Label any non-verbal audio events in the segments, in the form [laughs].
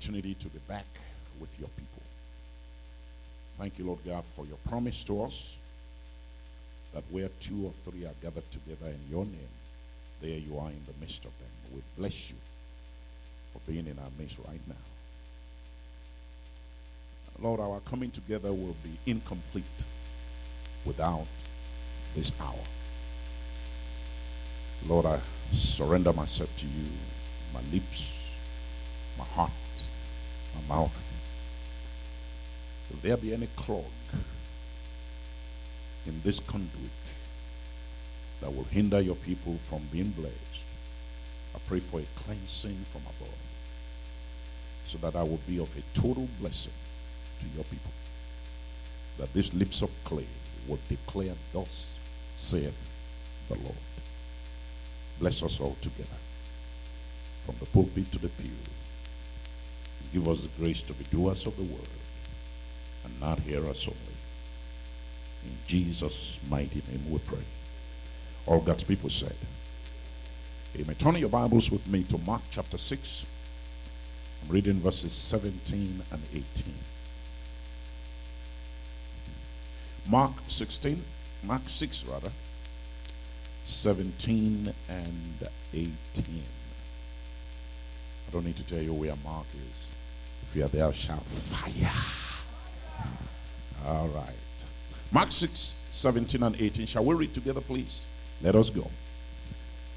opportunity to be back with your people. Thank you, Lord God, for your promise to us that where two or three are gathered together in your name, there you are in the midst of them. We bless you for being in our midst right now. Lord, our coming together will be incomplete without this hour. Lord, I surrender myself to you, my lips, my heart, my mouth. If there be any clog in this conduit that will hinder your people from being blessed, I pray for a cleansing from above so that I will be of a total blessing to your people. That these lips of clay will declare, Thus saith the Lord. Bless us all together from the pulpit to the pew. Give us the grace to be doers of the word and not hearers only. In Jesus' mighty name we pray. All God's people said, Amen. Turn your Bibles with me to Mark chapter 6. I'm reading verses 17 and 18. Mark 16, Mark 6 rather, 17 and 18. I don't need to tell you where Mark is. If you are there, shout fire. All right. Mark 6, 17 and 18. Shall we read together, please? Let us go.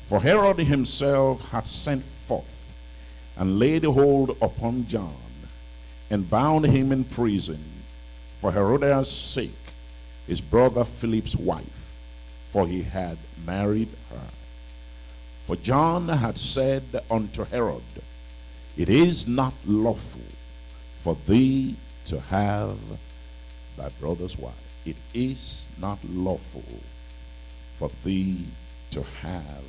For Herod himself had sent forth and laid hold upon John and bound him in prison for Herodias' sake, his brother Philip's wife, for he had married her. For John had said unto Herod, It is not lawful for thee to have thy brother's wife. It is not lawful for thee to have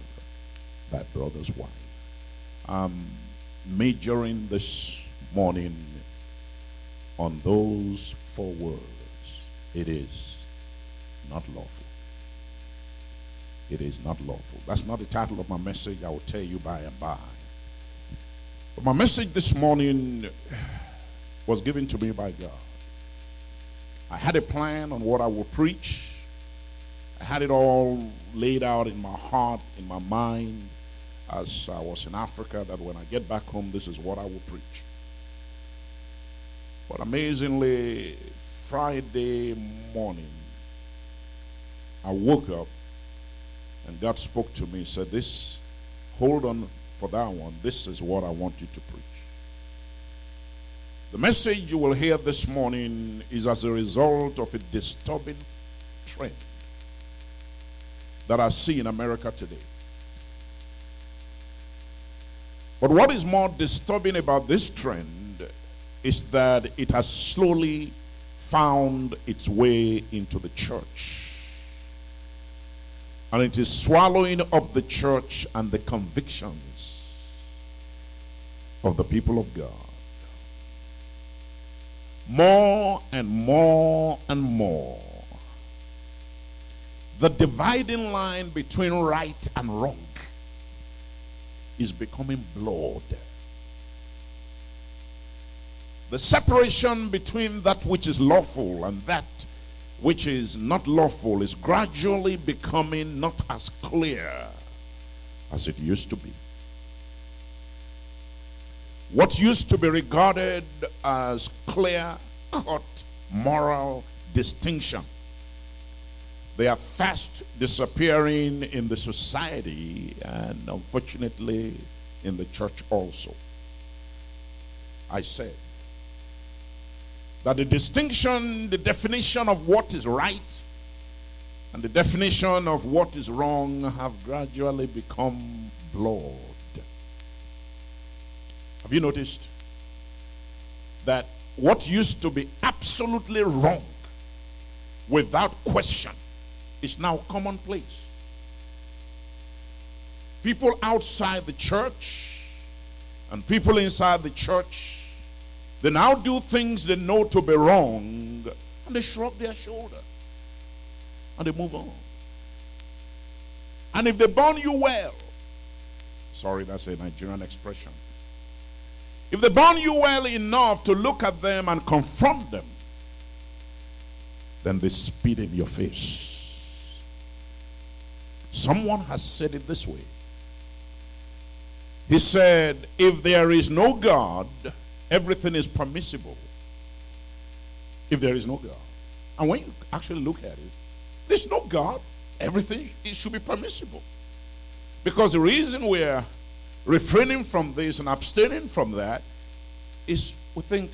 thy brother's wife. Um, I'm majoring this morning on those four words. It is not lawful. It is not lawful. That's not the title of my message. I will tell you by and by. But my message this morning was given to me by God. I had a plan on what I would preach. I had it all laid out in my heart, in my mind, as I was in Africa, that when I get back home, this is what I will preach. But amazingly, Friday morning, I woke up and God spoke to me, said, This, hold on for that one. This is what I want you to preach. The message you will hear this morning is as a result of a disturbing trend that I see in America today. But what is more disturbing about this trend is that it has slowly found its way into the church. And it is swallowing up the church and the convictions of the people of God. More and more and more. The dividing line between right and wrong is becoming blurred. The separation between that which is lawful and that which is not lawful is gradually becoming not as clear as it used to be. What used to be regarded as clear cut moral distinction, they are fast disappearing in the society and unfortunately in the church also. I said that the distinction, the definition of what is right and the definition of what is wrong have gradually become blurred. Have you noticed that what used to be absolutely wrong without question is now commonplace? People outside the church and people inside the church, they now do things they know to be wrong and they shrug their shoulder and they move on. And if they burn you well, sorry, that's a Nigerian expression. If they burn you well enough to look at them and confront them, then they spit in your face. Someone has said it this way. He said, If there is no God, everything is permissible. If there is no God. And when you actually look at it, there's no God, everything it should be permissible. Because the reason we're refraining from this and abstaining from that is we think,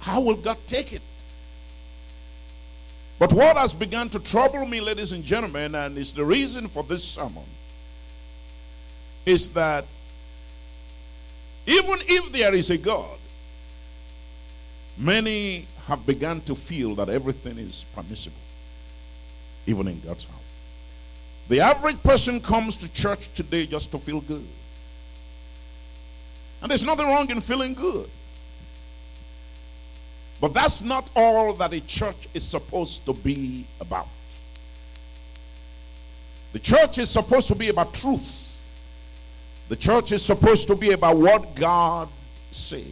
how will God take it? But what has begun to trouble me, ladies and gentlemen, and is the reason for this sermon, is that even if there is a God, many have begun to feel that everything is permissible, even in God's house. The average person comes to church today just to feel good. And there's nothing wrong in feeling good. But that's not all that a church is supposed to be about. The church is supposed to be about truth. The church is supposed to be about what God says.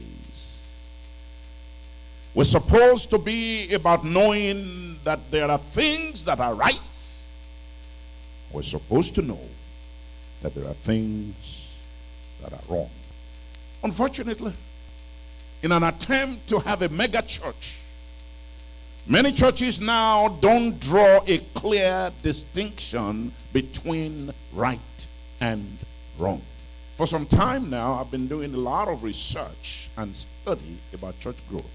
We're supposed to be about knowing that there are things that are right. We're supposed to know that there are things that are wrong. Unfortunately, in an attempt to have a mega church, many churches now don't draw a clear distinction between right and wrong. For some time now, I've been doing a lot of research and study about church growth.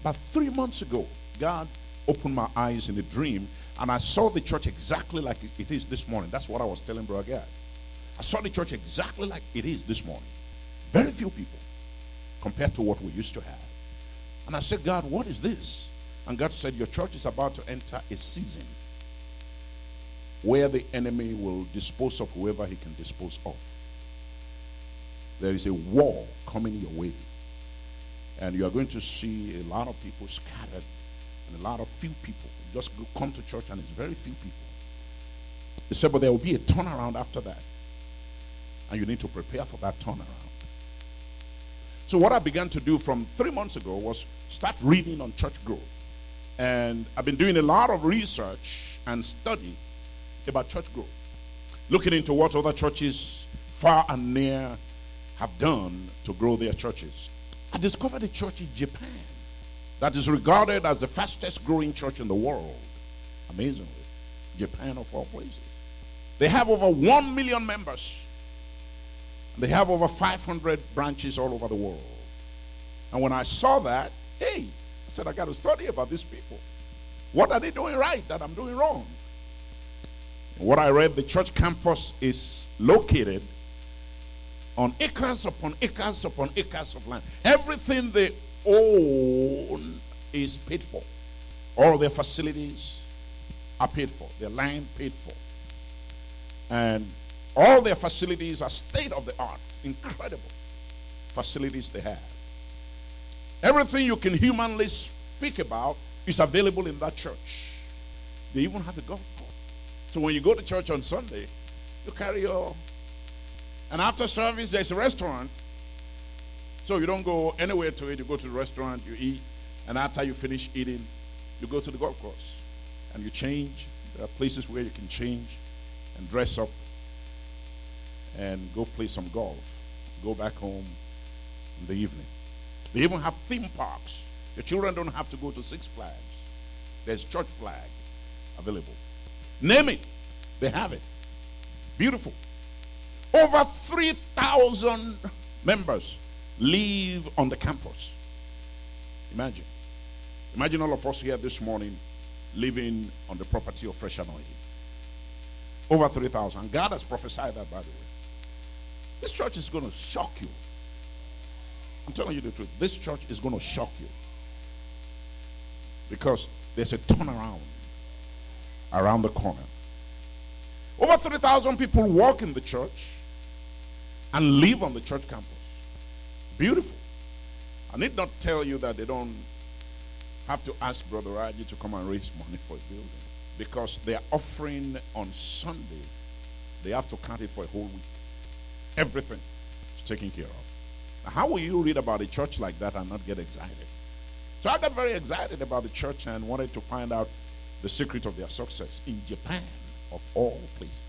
About three months ago, God opened my eyes in a dream, and I saw the church exactly like it is this morning. That's what I was telling Brother Gad. I saw the church exactly like it is this morning. Very few people compared to what we used to have. And I said, God, what is this? And God said, Your church is about to enter a season where the enemy will dispose of whoever he can dispose of there is a war coming your way. And you are going to see a lot of people scattered and a lot of few people. just come to church and it's very few people. He said, but there will be a turnaround after that. And you need to prepare for that turnaround. So what I began to do from three months ago was start reading on church growth. And I've been doing a lot of research and study about church growth. Looking into what other churches far and near have done to grow their churches. I discovered a church in Japan that is regarded as the fastest growing church in the world. Amazingly, Japan of all places. They have over 1 million members. They have over 500 branches all over the world. And when I saw that, hey, I said, I got to study about these people. What are they doing right that I'm doing wrong? And what I read, the church campus is located on acres upon acres upon acres of land. Everything they own is paid for. All their facilities are paid for, their land paid for. And all their facilities are state of the art, incredible facilities they have. Everything you can humanly speak about is available in that church. They even have a golf course. So when you go to church on Sunday, you carry your and after service, there's a restaurant. So you don't go anywhere to it. You go to the restaurant, you eat, and after you finish eating, you go to the golf course and you change. There are places where you can change and dress up and go play some golf. Go back home in the evening. They even have theme parks. The children don't have to go to Six Flags. There's church flag available. Name it, they have it. Beautiful. Over 3,000 members live on the campus. Imagine. Imagine all of us here this morning living on the property of fresh anointing. Over 3,000. God has prophesied that, by the way. This church is going to shock you. I'm telling you the truth. This church is going to shock you. Because there's a turnaround around the corner. Over 3,000 people walk in the church and live on the church campus. Beautiful. I need not tell you that they don't have to ask Brother Raji to come and raise money for a building because they are offering on Sunday. They have to count it for a whole week. Everything is taken care of. How will you read about a church like that and not get excited? So I got very excited about the church and wanted to find out the secret of their success in Japan, of all places.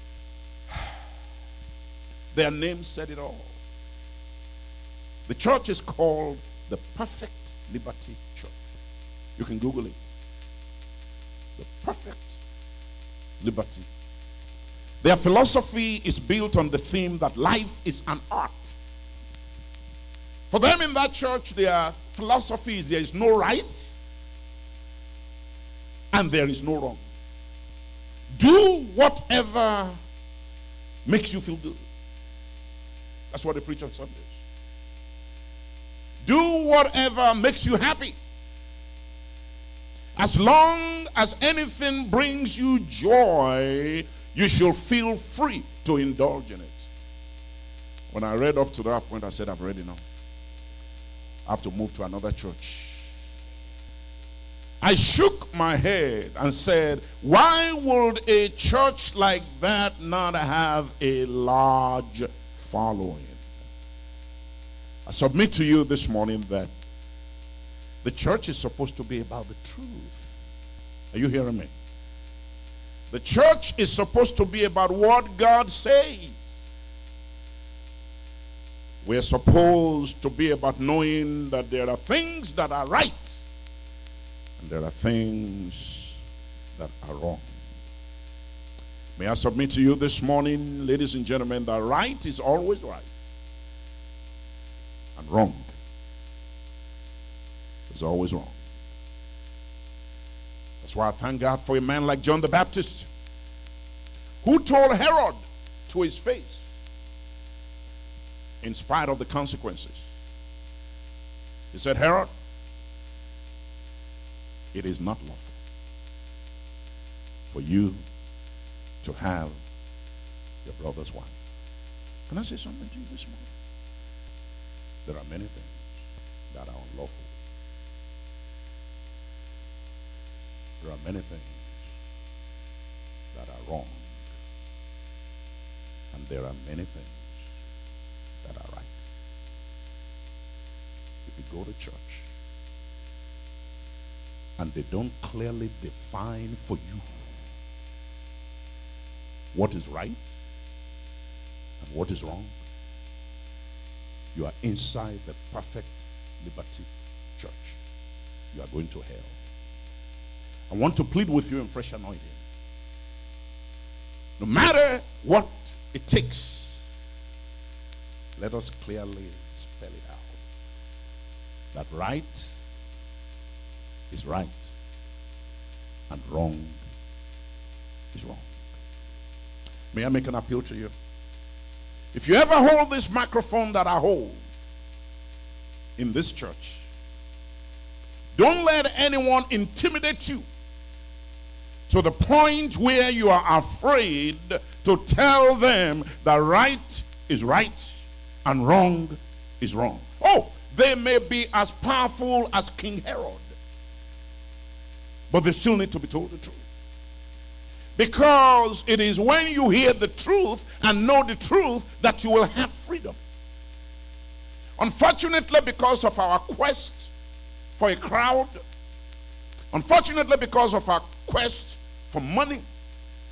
[sighs] Their name said it all. The church is called the Perfect Liberty Church. You can Google it. The Perfect Liberty. Their philosophy is built on the theme that life is an art. For them in that church, their philosophy is there is no right and there is no wrong. Do whatever makes you feel good. That's what they preach on Sundays. Do whatever makes you happy. As long as anything brings you joy, you shall feel free to indulge in it. When I read up to that point, I said, I've read enough. I have to move to another church. I shook my head and said, Why would a church like that not have a large following? I submit to you this morning that the church is supposed to be about the truth. Are you hearing me? The church is supposed to be about what God says. We're supposed to be about knowing that there are things that are right and there are things that are wrong. May I submit to you this morning, ladies and gentlemen, that right is always right and wrong is always wrong. That's why I thank God for a man like John the Baptist who told Herod to his face, in spite of the consequences. He said, Herod, it is not lawful for you to have your brother's wife. Can I say something to you this morning? There are many things that are unlawful. There are many things that are wrong. And there are many things that are right. If you go to church and they don't clearly define for you what is right and what is wrong, you are inside the perfect liberty church. You are going to hell. I want to plead with you in fresh anointing. No matter what it takes, let us clearly spell it out. That right is right and wrong is wrong. May I make an appeal to you? If you ever hold this microphone that I hold in this church, don't let anyone intimidate you to the point where you are afraid to tell them that right is right and wrong is wrong. Oh, they may be as powerful as King Herod, but they still need to be told the truth. Because it is when you hear the truth and know the truth that you will have freedom. Unfortunately, because of our quest for a crowd, unfortunately, because of our quest for money,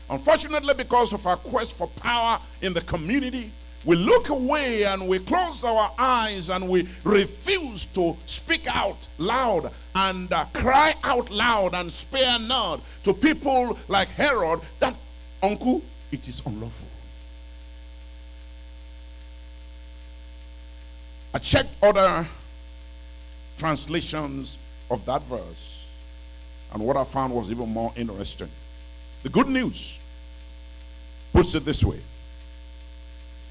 unfortunately, because of our quest for power in the community, we look away and we close our eyes and we refuse to speak out loud and uh, cry out loud and spare not to people like Herod that, uncle, it is unlawful. I checked other translations of that verse, and what I found was even more interesting. The good news puts it this way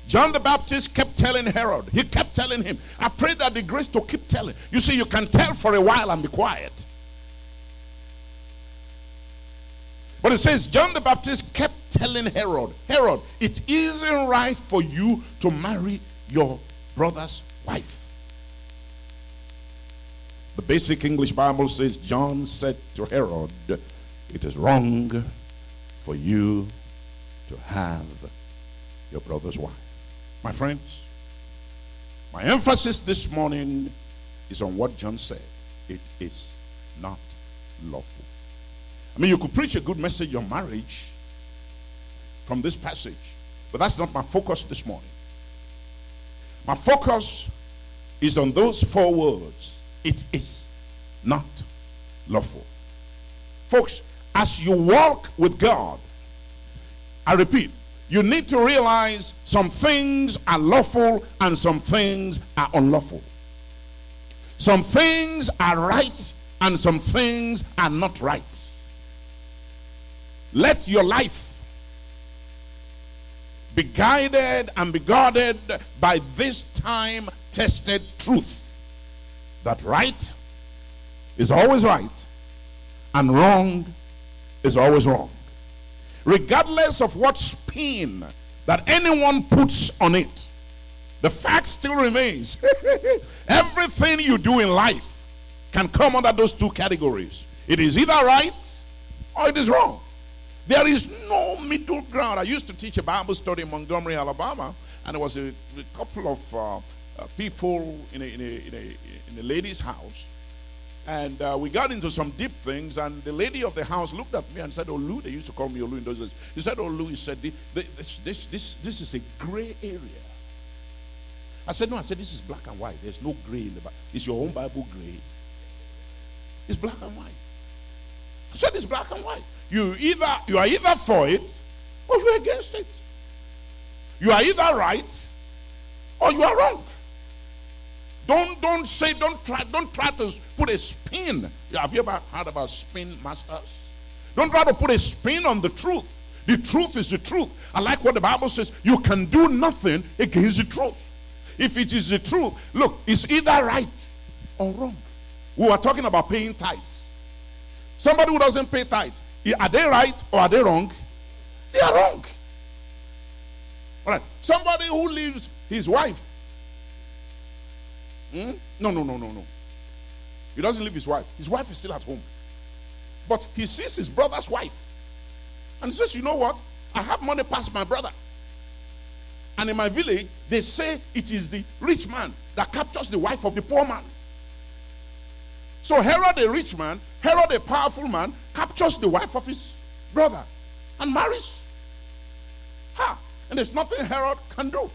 John the Baptist kept telling Herod, he kept telling him, I pray that the grace to keep telling. You see, you can tell for a while and be quiet. But it says, John the Baptist kept telling Herod, Herod, it isn't right for you to marry your brother's wife. The basic English Bible says, John said to Herod, it is wrong for you to have your brother's wife. My friends, My emphasis this morning is on what John said. It is not lawful. I mean, you could preach a good message on marriage from this passage, but that's not my focus this morning. My focus is on those four words it is not lawful. Folks, as you walk with God, I repeat, you need to realize some things are lawful and some things are unlawful. Some things are right and some things are not right. Let your life be guided and be guarded by this time tested truth that right is always right and wrong is always wrong. Regardless of what spin that anyone puts on it, the fact still remains. [laughs] Everything you do in life can come under those two categories. It is either right or it is wrong. There is no middle ground. I used to teach a Bible study in Montgomery, Alabama, and there was a, a couple of uh, uh, people in a, in, a, in, a, in a lady's house and uh, we got into some deep things, and the lady of the house looked at me and said, Olu, they used to call me Olu in those days. He said, Olu, he said, this, this, this, this is a gray area. I said, no, I said, this is black and white. There's no gray in the Bible. Is your own Bible gray? It's black and white. I said, it's black and white. You either you are either for it or you're against it. You are either right or you are wrong. Don't don't say don't try don't try to put a spin. Have you ever heard about spin masters? Don't try to put a spin on the truth. The truth is the truth. I like what the Bible says. You can do nothing against the truth. If it is the truth, look, it's either right or wrong. We are talking about paying tithes. Somebody who doesn't pay tithes, are they right or are they wrong? They are wrong. All right. Somebody who leaves his wife Hmm? No, no, no, no, no. He doesn't leave his wife. His wife is still at home. But he sees his brother's wife. And he says, You know what? I have money past my brother. And in my village, they say it is the rich man that captures the wife of the poor man. So Herod, a rich man, Herod, a powerful man, captures the wife of his brother and marries her. And there's nothing Herod can do.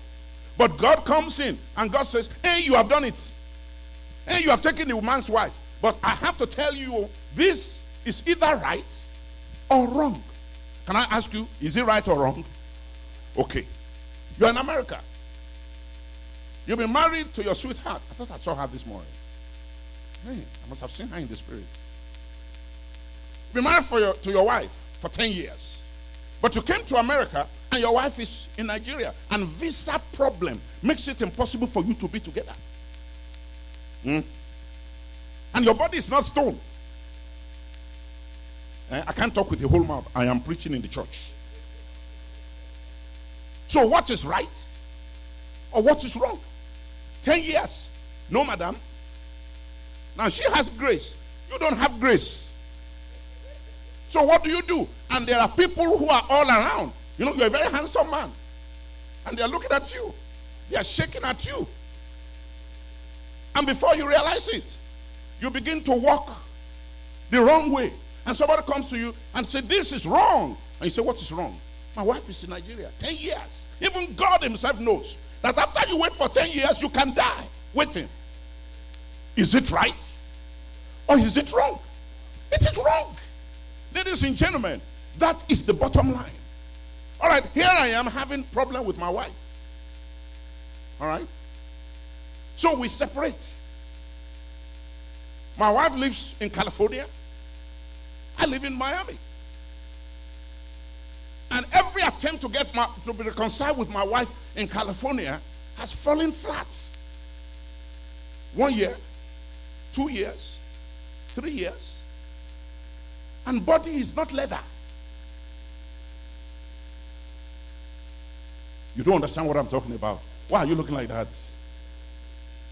But God comes in and God says, Hey, you have done it. Hey, you have taken the man's wife. But I have to tell you, this is either right or wrong. Can I ask you, is it right or wrong? Okay. You're in America. You've been married to your sweetheart. I thought I saw her this morning. Hey, I must have seen her in the spirit. You've been married for your, to your wife for 10 years. But you came to America and your wife is in Nigeria, and visa problem makes it impossible for you to be together. Mm. And your body is not stone. Eh, I can't talk with the whole mouth. I am preaching in the church. So, what is right or what is wrong? 10 years. No, madam. Now, she has grace. You don't have grace. So, what do you do? And there are people who are all around you know, you're a very handsome man. And they're looking at you, they are shaking at you. And before you realize it, you begin to walk the wrong way. And somebody comes to you and say, This is wrong. And you say, What is wrong? My wife is in Nigeria 10 years. Even God Himself knows that after you wait for 10 years, you can die waiting. Is it right? Or is it wrong? It is wrong. Ladies and gentlemen, that is the bottom line. All right, here I am having problem with my wife. All right? So we separate. My wife lives in California. I live in Miami. And every attempt to get my, to be reconciled with my wife in California has fallen flat. One year, two years, three years. And body is not leather. You don't understand what I'm talking about. Why are you looking like that?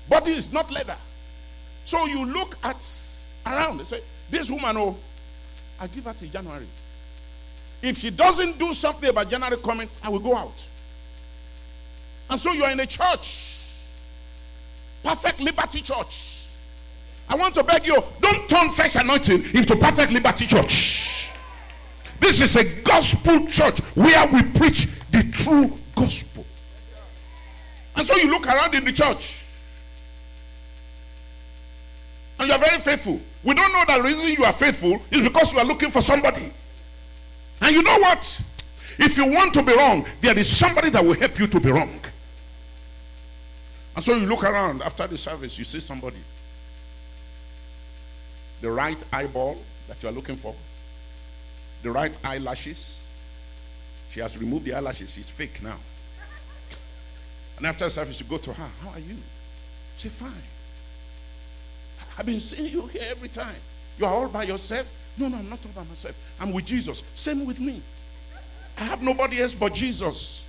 Body is not leather. So you look at around and say, This woman, oh, I give her to January. If she doesn't do something about January coming, I will go out. And so you are in a church. Perfect Liberty Church. I want to beg you, don't turn fresh anointing into Perfect Liberty Church. This is a gospel church where we preach the true gospel. And so you look around in the church and you are very faithful. We don't know that the reason you are faithful is because you are looking for somebody. And you know what? If you want to be wrong, there is somebody that will help you to be wrong. And so you look around after the service, you see somebody. The right eyeball that you are looking for, the right eyelashes. She has removed the eyelashes, she's fake now. And after service, you go to her. How are you? Say, fine. I've been seeing you here every time. You are all by yourself? No, no, I'm not all by myself. I'm with Jesus. Same with me. I have nobody else but Jesus.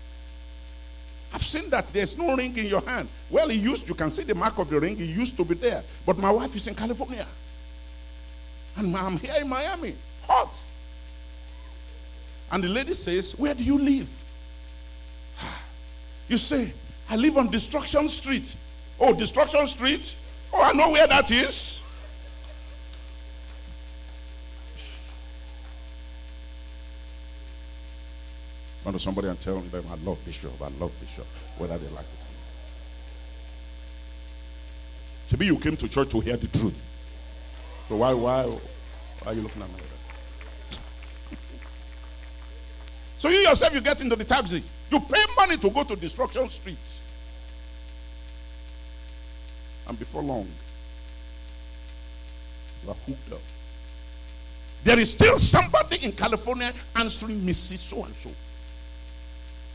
I've seen that there's no ring in your hand. Well, he used, you can see the mark of the ring, he used to be there. But my wife is in California. And I'm here in Miami. Hot. And the lady says, Where do you live? [sighs] You say, I live on Destruction Street. Oh, Destruction Street? Oh, I know where that is. Run to somebody and tell them, I love Bishop, I love Bishop, whether they like it. Maybe you came to church to hear the truth. So why, why, why are you looking at me like that? So you yourself, you get into the taxi. You pay money to go to Destruction Street. And before long, you are hooked up. There is still somebody in California answering Mrs. So and so.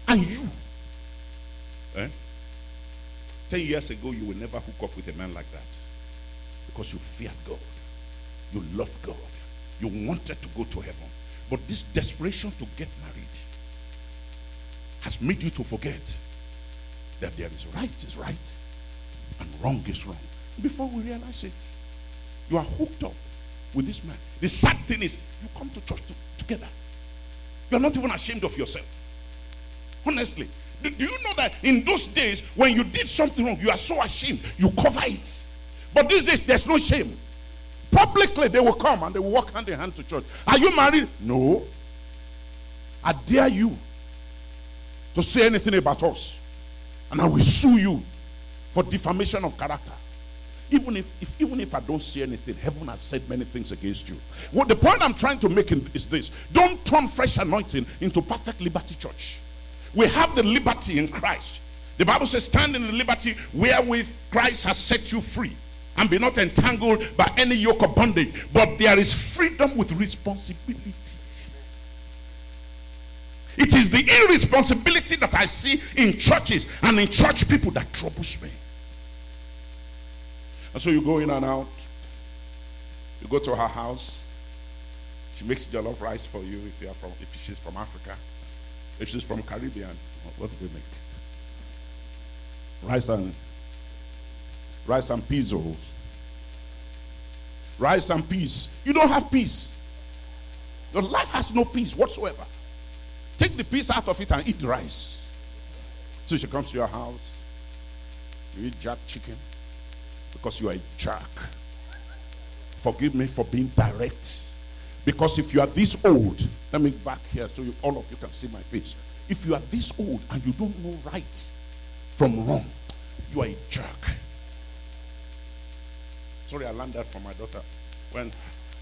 And you, eh? 10 years ago, you will never hook up with a man like that because you feared God, you loved God, you wanted to go to heaven. But this desperation to get married has made you to forget that there is right is right and wrong is wrong. Before we realize it, you are hooked up with this man. The sad thing is, you come to church to, together. You are not even ashamed of yourself. Honestly. Do, do you know that in those days, when you did something wrong, you are so ashamed, you cover it. But these days, there's no shame. Publicly, they will come and they will walk hand in hand to church. Are you married? No. I dare you to say anything about us. And I will sue you for defamation of character. Even if, if, even if I don't see anything, heaven has said many things against you. What the point I'm trying to make is this: don't turn fresh anointing into perfect liberty church. We have the liberty in Christ. The Bible says, "Stand in the liberty wherewith Christ has set you free, and be not entangled by any yoke of bondage." But there is freedom with responsibility. It is the irresponsibility that I see in churches and in church people that troubles me. And so you go in and out. You go to her house. She makes jollof rice for you if you are from if she's from Africa. If she's from Caribbean, what do they make? Rice and rice and peas rolls. Rice and peas. You don't have peace. Your life has no peace whatsoever. Take the peace out of it and eat rice. So she comes to your house. You eat jack chicken because you are a jerk. Forgive me for being direct. Because if you are this old, let me back here so you, all of you can see my face. If you are this old and you don't know right from wrong, you are a jerk. Sorry, I learned that from my daughter. When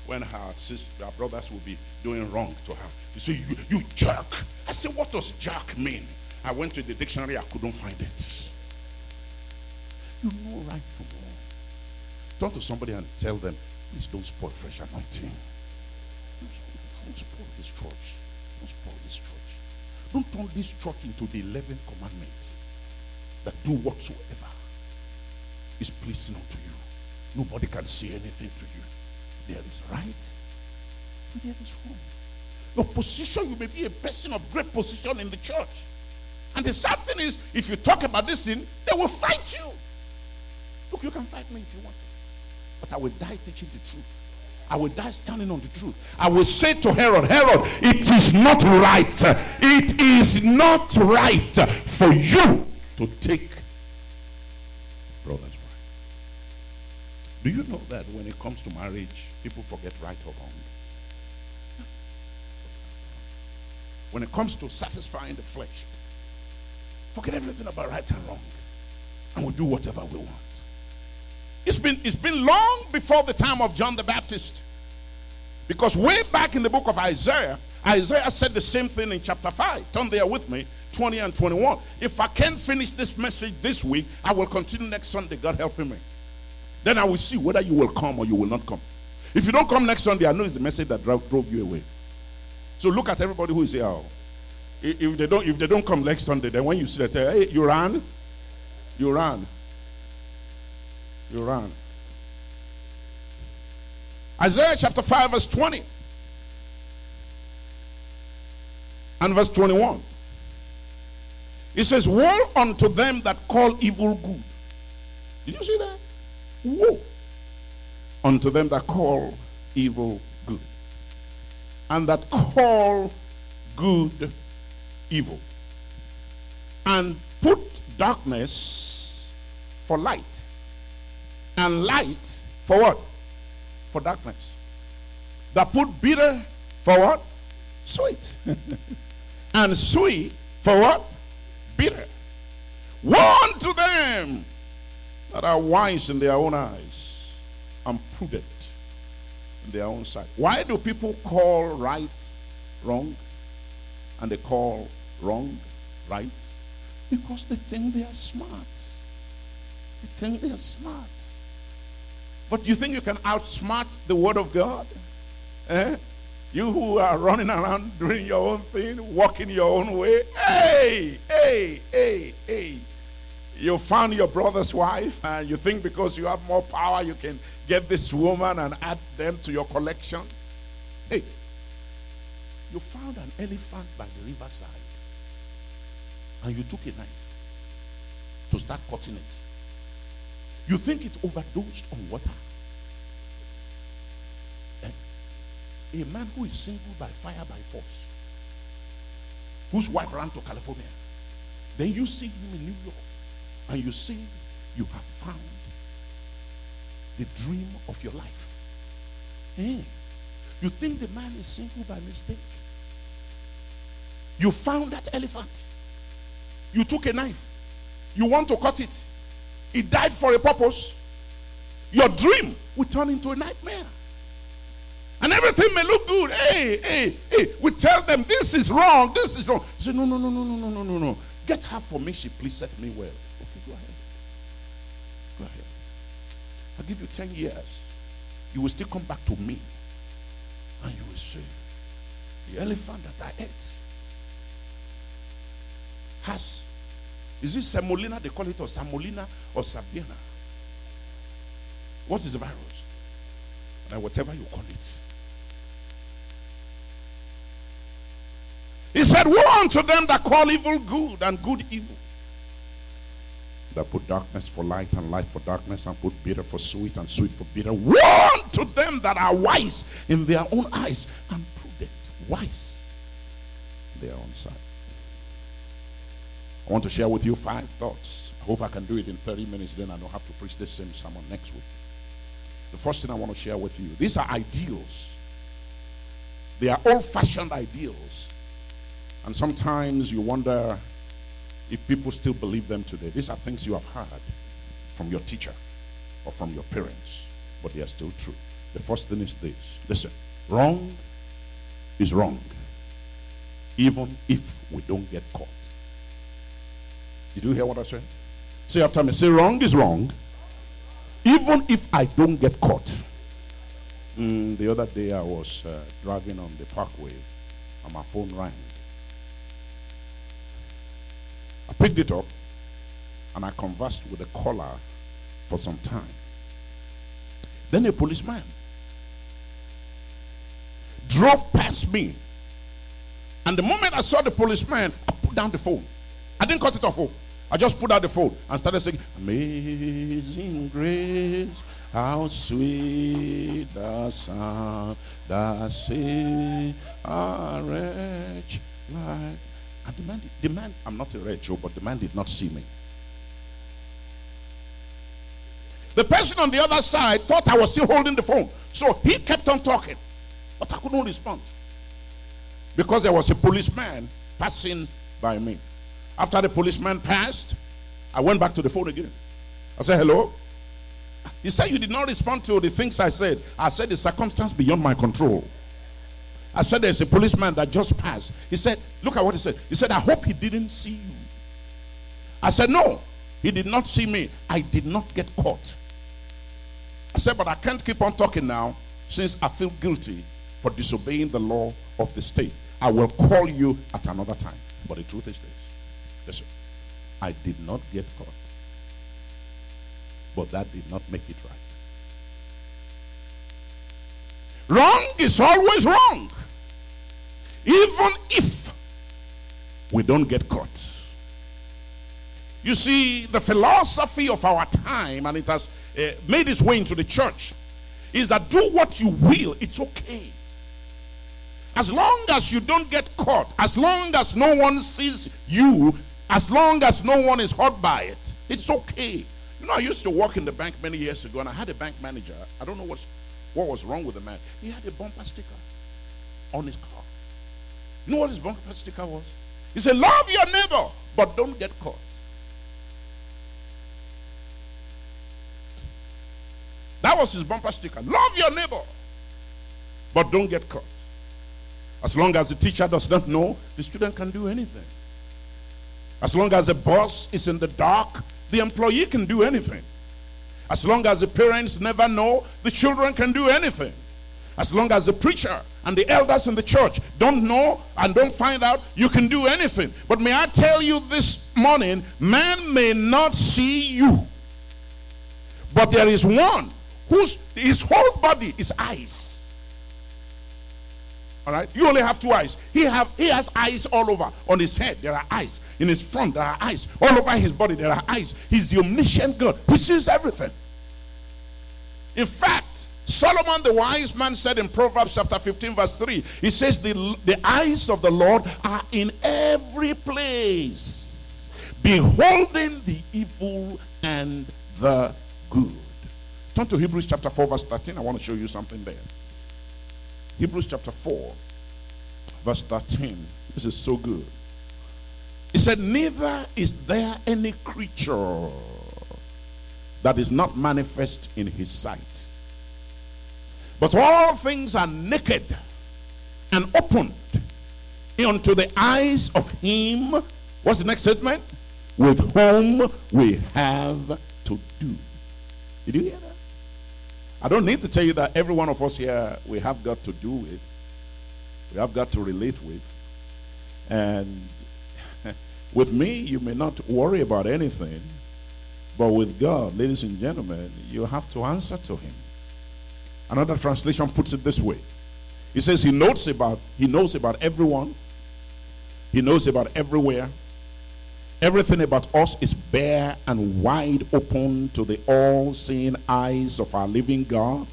when her sister, her brothers will be doing wrong to her. You say, you, you jerk. I said, what does jerk mean? I went to the dictionary, I couldn't find it. You know right from wrong. Turn to somebody and tell them, please don't spoil fresh anointing. Don't spoil this church. Don't spoil this church. Don't turn this church into the 11th commandment that do whatsoever is pleasing unto you. Nobody can say anything to you. There is right and there is wrong. Your position, you may be a person of great position in the church. And the sad thing is, if you talk about this thing, they will fight you. Look, you can fight me if you want. to. But I will die teaching the truth. I will die standing on the truth. I will say to Herod, Herod, it is not right. It is not right for you to take brother's. Do you know that when it comes to marriage, people forget right or wrong? When it comes to satisfying the flesh, forget everything about right and wrong. And we do whatever we want. It's been, it's been long before the time of John the Baptist. Because way back in the book of Isaiah, Isaiah said the same thing in chapter 5. Turn there with me, 20 and 21. If I can't finish this message this week, I will continue next Sunday, God helping me. Then I will see whether you will come or you will not come. If you don't come next Sunday, I know it's the message that drove, you away. So look at everybody who is here. If they don't, if they don't come next Sunday, then when you see that, eh, hey, you ran, you ran, you ran. Isaiah chapter 5, verse 20 and verse 21. It says, Woe unto them that call evil good. Did you see that? Woe unto them that call evil good, and that call good evil, and put darkness for light, and light for what? For darkness. That put bitter for what? Sweet. [laughs] and sweet for what? Bitter. Woe to them that are wise in their own eyes and prudent in their own sight. Why do people call right wrong and they call wrong right? Because they think they are smart. They think they are smart. But you think you can outsmart the Word of God? Eh? You who are running around doing your own thing, walking your own way. Hey, hey, hey, hey. You found your brother's wife, and you think because you have more power, you can get this woman and add them to your collection. Hey, you found an elephant by the riverside, and you took a knife to start cutting it. You think it overdosed on water. Eh, a man who is single by fire by force, whose wife ran to California. Then you see him in New York and you say you have found the dream of your life. Hey, you think the man is single by mistake. You found that elephant. You took a knife. You want to cut it. It died for a purpose. Your dream will turn into a nightmare. And everything may look good. Hey, hey, hey. We tell them this is wrong, this is wrong. Say, no, no, no, no, no, no, no, no, no. Get her for me. She please set me well. Go ahead. Go ahead. I'll give you 10 years. You will still come back to me. And you will say, the elephant that I ate has, is it semolina? They call it or samolina or sabina. What is the virus? And whatever you call it. He said, Woe unto them that call evil good and good evil. That put darkness for light and light for darkness and put bitter for sweet and sweet for bitter. Woe to them that are wise in their own eyes and prudent. Wise in their own sight. I want to share with you five thoughts. I hope I can do it in 30 minutes, then I don't have to preach this same sermon next week. The first thing I want to share with you these are ideals, they are old fashioned ideals and sometimes you wonder if people still believe them today. These are things you have heard from your teacher or from your parents, but they are still true. The first thing is this listen, wrong is wrong, even if we don't get caught. Did you hear what I said? Say after me, say wrong is wrong, even if I don't get caught. Mm, the other day I was uh, driving on the parkway and my phone rang. I picked it up and I conversed with the caller for some time. Then a policeman drove past me. And the moment I saw the policeman, I put down the phone. I didn't cut it off. Oh. I just put out the phone and started saying, Amazing grace, how sweet the sound that saved a wretch like and the man, the man, I'm not a wretch, but the man did not see me. The person on the other side thought I was still holding the phone. So he kept on talking. But I couldn't respond. Because there was a policeman passing by me. After the policeman passed, I went back to the phone again. I said, Hello? He said, You did not respond to the things I said. I said, The circumstance beyond my control. I said, There's a policeman that just passed. He said, Look at what he said. He said, I hope he didn't see you. I said, No, he did not see me. I did not get caught. I said, But I can't keep on talking now since I feel guilty for disobeying the law of the state. I will call you at another time. But the truth is this listen, I did not get caught. But that did not make it right. Wrong is always wrong. Even if we don't get caught. You see, the philosophy of our time, and it has uh, made its way into the church, is that do what you will, it's okay. As long as you don't get caught, as long as no one sees you, as long as no one is hurt by it, it's okay. You know, I used to work in the bank many years ago, and I had a bank manager. I don't know what was wrong with the man. He had a bumper sticker on his car. You know what his bumper sticker was? He said, Love your neighbor, but don't get caught. That was his bumper sticker. Love your neighbor, but don't get caught. As long as the teacher does not know, the student can do anything. As long as the boss is in the dark, the employee can do anything. As long as the parents never know, the children can do anything. As long as the preacher and the elders in the church don't know and don't find out, you can do anything. But may I tell you this morning, man may not see you, but there is one whose his whole body is eyes. All right, you only have two eyes. He have he has eyes all over on his head. There are eyes in his front. There are eyes all over his body. There are eyes. He's the omniscient God. He sees everything. In fact, Solomon the wise man said in Proverbs chapter 15, verse 3, he says, The, the eyes of the Lord are in every place, beholding the evil and the good. Turn to Hebrews chapter 4, verse 13. I want to show you something there. Hebrews chapter 4, verse 13. This is so good. He said, Neither is there any creature that is not manifest in his sight. But all things are naked and opened unto the eyes of him. What's the next statement? With whom we have to do. Did you hear that? I don't need to tell you that every one of us here we have got to do with, we have got to relate with. And [laughs] with me, you may not worry about anything, but with God, ladies and gentlemen, you have to answer to Him. Another translation puts it this way. He says he knows about he knows about everyone. He knows about everywhere. Everything about us is bare and wide open to the all seeing eyes of our living God.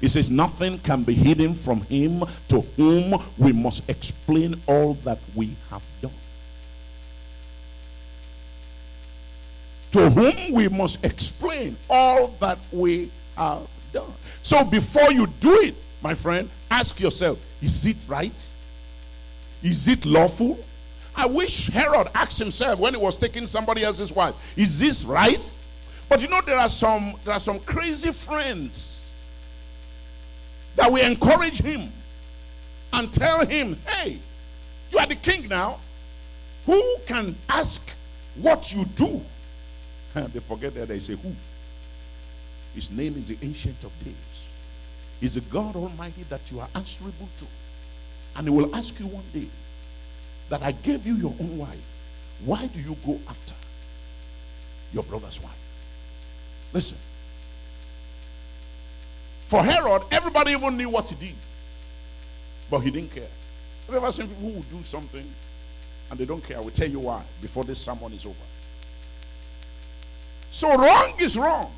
He says, Nothing can be hidden from him to whom we must explain all that we have done. To whom we must explain all that we have done. So before you do it, my friend, ask yourself is it right? Is it lawful? I wish Herod asked himself when he was taking somebody else's wife, is this right? But you know, there are some there are some crazy friends that we encourage him and tell him, hey, you are the king now. Who can ask what you do? And [laughs] they forget that they say who. His name is the Ancient of Days. He's the God Almighty that you are answerable to. And he will ask you one day, that I gave you your own wife, why do you go after your brother's wife? Listen. For Herod, everybody even knew what he did. But he didn't care. Have you ever seen people who do something and they don't care? I will tell you why before this sermon is over. So wrong is wrong.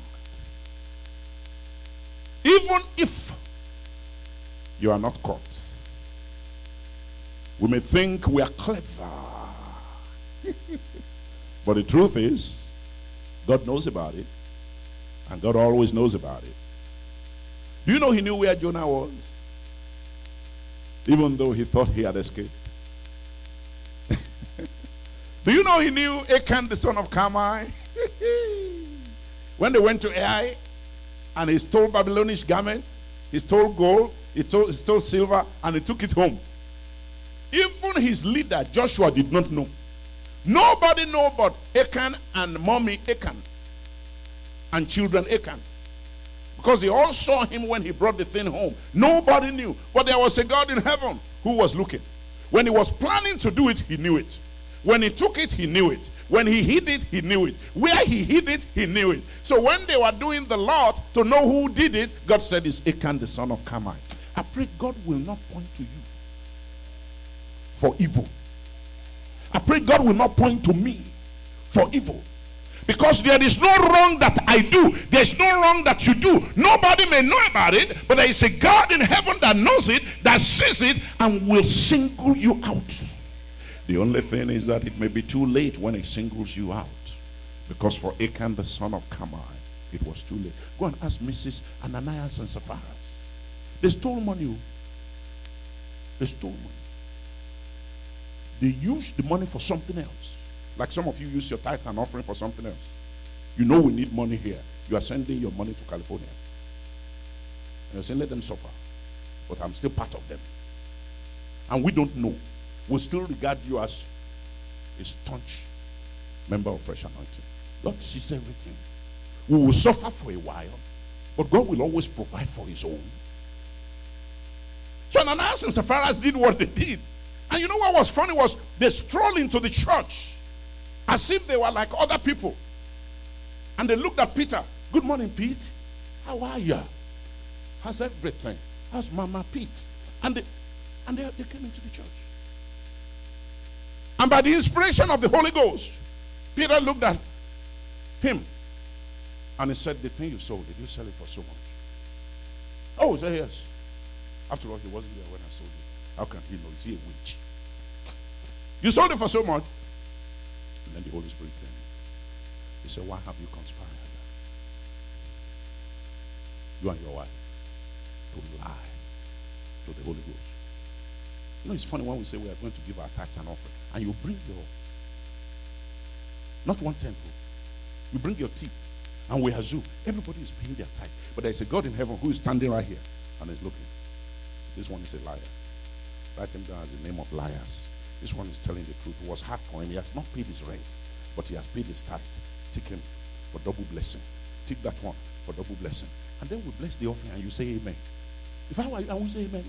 Even if you are not caught. We may think we are clever. [laughs] but the truth is, God knows about it. And God always knows about it. Do you know he knew where Jonah was? Even though he thought he had escaped. [laughs] Do you know he knew Achan, the son of Carmi? [laughs] when they went to Ai and he stole Babylonish garments, he stole gold, he stole, he stole silver, and he took it home. Even his leader, Joshua, did not know. Nobody know but Achan and mommy Achan and children Achan. Because they all saw him when he brought the thing home. Nobody knew. But there was a God in heaven who was looking. When he was planning to do it, he knew it. When he took it, he knew it. When he hid it, he knew it. Where he hid it, he knew it. So when they were doing the lot to know who did it, God said it's Achan, the son of Carmi. I pray God will not point to you for evil. I pray God will not point to me for evil. Because there is no wrong that I do. There's no wrong that you do. Nobody may know about it, but there is a God in heaven that knows it, that sees it, and will single you out. The only thing is that it may be too late when He singles you out. Because for Achan, the son of Carmi, it was too late. Go and ask Mrs. Ananias and Sapphira. They stole money. Oh. They stole money. They used the money for something else. Like some of you use your tithes and offering for something else. You know we need money here. You are sending your money to California. And you're saying, let them suffer. But I'm still part of them. And we don't know. We still regard you as a staunch member of Fresh Anointing. God sees everything. We will suffer for a while, but God will always provide for his own. So Ananias and Sapphira did what they did. And you know what was funny was they strolled into the church as if they were like other people. And they looked at Peter. Good morning, Pete. How are you? How's everything? How's Mama Pete? And they, and they, they came into the church. And by the inspiration of the Holy Ghost, Peter looked at him and he said, The thing you sold, did you sell it for so much? Oh, he said, Yes. After all, he wasn't there when I sold it. How can he know? Is he a witch? You sold it for so much. And then the Holy Spirit came. He said, Why have you conspired? You and your wife to lie to the Holy Ghost. You know, it's funny when we say we are going to give our tithes and offering, and you bring your not one temple, you bring your tip, and we assume everybody is paying their tithe. But there is a God in heaven who is standing right here and is looking. So this one is a liar. Write him down as the name of liars. This one is telling the truth. It was hard for him. He has not paid his rent, but he has paid his tithe. Take him for double blessing. Take that one for double blessing. And then we bless the offering and you say amen. If I were you, I would say amen.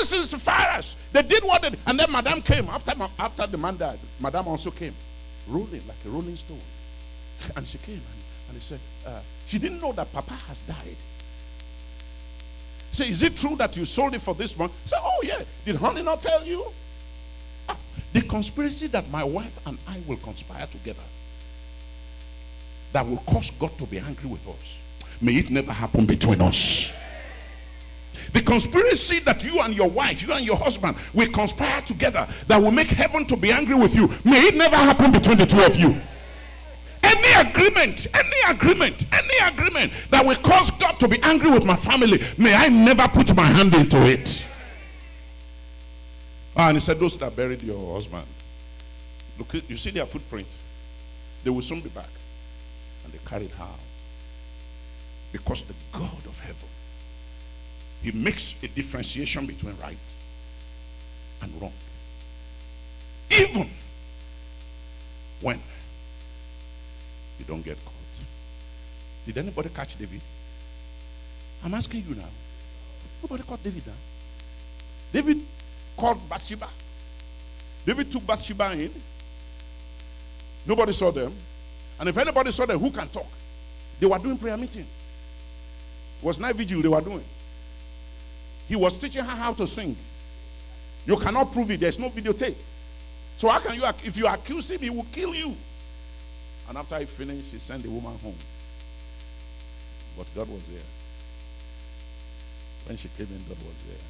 And Sapphira, they did what they did. And then Madame came. After, after the man died, Madame also came. Rolling like a rolling stone. And she came and, and he said, uh, she didn't know that Papa has died. Say, is it true that you sold it for this month? Say, oh yeah. Did honey not tell you? Ah, the conspiracy that my wife and I will conspire together that will cause God to be angry with us. May it never happen between us. The conspiracy that you and your wife, you and your husband will conspire together that will make heaven to be angry with you. May it never happen between the two of you. Any agreement, any agreement, any agreement that will cause God to be angry with my family, may I never put my hand into it. Ah, and he said, Those that buried your husband, look, you see their footprint. They will soon be back. And they carried her. Because the God of heaven, He makes a differentiation between right and wrong. Even when you don't get caught. Did anybody catch David? I'm asking you now. Nobody caught David now. David called Bathsheba. David took Bathsheba in. Nobody saw them. And if anybody saw them, who can talk? They were doing prayer meeting. It was night vigil they were doing. He was teaching her how to sing. You cannot prove it. There's no videotape. So how can you, if you accuse him, he will kill you. And after he finished, he sent the woman home. But God was there. When she came in, God was there.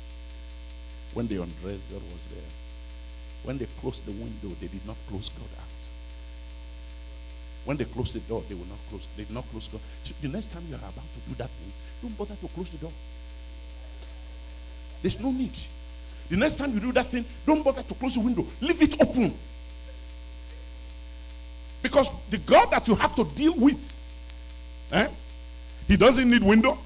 When they undressed, God was there. When they closed the window, they did not close God out. When they closed the door, they will not close. They did not close God. So the next time you are about to do that thing, don't bother to close the door. There's no need. The next time you do that thing, don't bother to close the window. Leave it open. Because the God that you have to deal with, eh, he doesn't need window.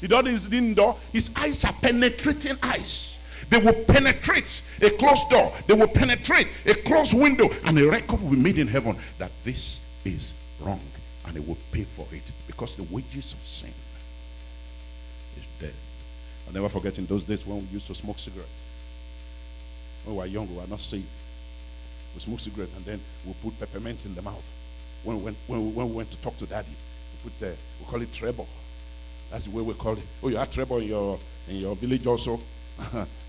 He doesn't need door. His eyes are penetrating eyes. They will penetrate a closed door. They will penetrate a closed window. And a record will be made in heaven that this is wrong. And they will pay for it. Because the wages of sin. I'll never forget in those days when we used to smoke cigarettes. When we were young, we were not safe. We smoke cigarettes and then we put peppermint in the mouth. When we went, when we, when we went to talk to daddy, we put uh, we call it Trebor. That's the way we call it. Oh, you have Trebor in your in your village also. [laughs]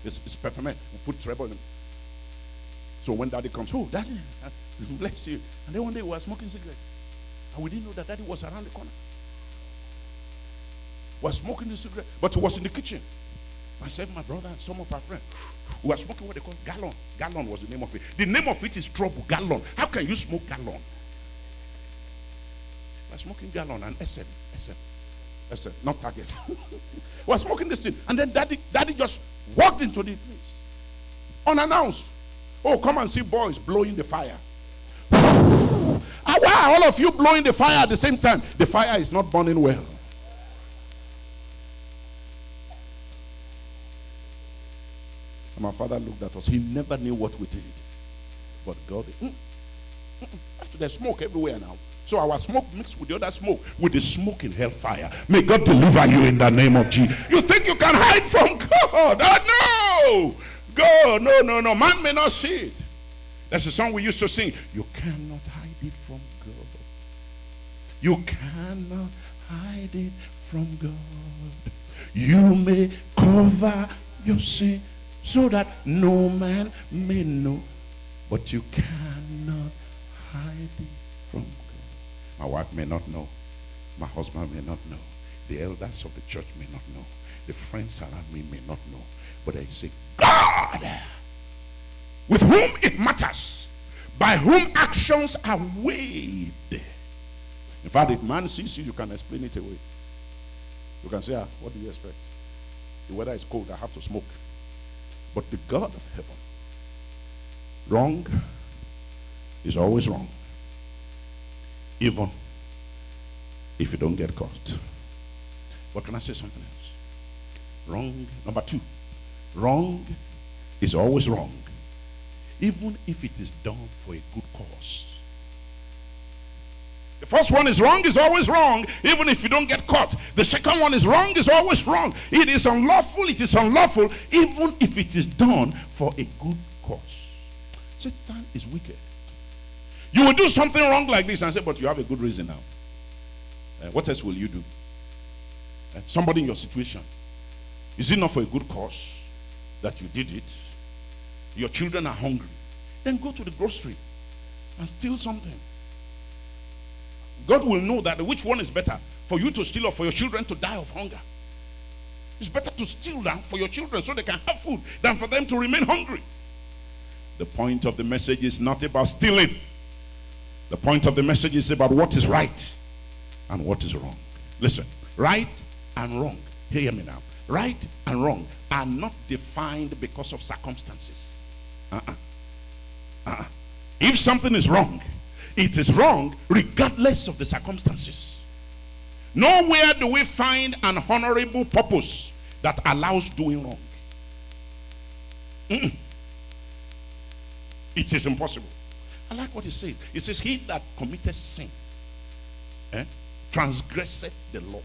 it's, it's, peppermint. We put Trebor in. So when daddy comes, oh, daddy, [laughs] bless you. And then one day we were smoking cigarettes. And we didn't know that daddy was around the corner. Were smoking the cigarette, but he was in the kitchen. Myself, my brother, and some of our friends. We were smoking what they call gallon. Gallon was the name of it. The name of it is trouble. Gallon. How can you smoke gallon? We are smoking gallon and SM. SM. SM. Not target. [laughs] we are smoking this thing. And then daddy, daddy just walked into the place. Unannounced. Oh, come and see boys blowing the fire. [laughs] Why are all of you blowing the fire at the same time? The fire is not burning well. And my father looked at us. He never knew what we did. But God, mm, mm, mm. after there's smoke everywhere now. So our smoke mixed with the other smoke, with the smoke in hellfire. May God deliver you in the name of Jesus. You think you can hide from God? Oh, no! God, no, no, no. Man may not see it. That's the song we used to sing. You cannot hide it from God. You cannot hide it from God. You may cover your sin so that no man may know. But you cannot hide it from God. My wife may not know. My husband may not know. The elders of the church may not know. The friends around me may not know. But I say, God, with whom it matters, by whom actions are weighed. In fact, if man sees you, you can explain it away. You can say, ah, what do you expect? The weather is cold, I have to smoke. But the God of heaven, wrong is always wrong. Even if you don't get caught. But can I say something else? Wrong. Number two, wrong is always wrong. Even if it is done for a good cause. The first one is wrong is always wrong, even if you don't get caught. The second one is wrong is always wrong. It is unlawful, it is unlawful, even if it is done for a good cause. Satan is wicked. You will do something wrong like this and say, but you have a good reason now. Uh, what else will you do? Uh, somebody in your situation. Is it not for a good cause that you did it? Your children are hungry. Then go to the grocery and steal something. God will know that which one is better for you to steal or for your children to die of hunger. It's better to steal them for your children so they can have food than for them to remain hungry. The point of the message is not about stealing. The point of the message is about what is right and what is wrong. Listen, right and wrong. Hear me now. Right and wrong are not defined because of circumstances. Uh-uh. Uh-uh. If something is wrong, it is wrong regardless of the circumstances. Nowhere do we find an honorable purpose that allows doing wrong. Mm-mm. It is impossible. I like what he says. He says, He that committed sin eh, transgresseth the law.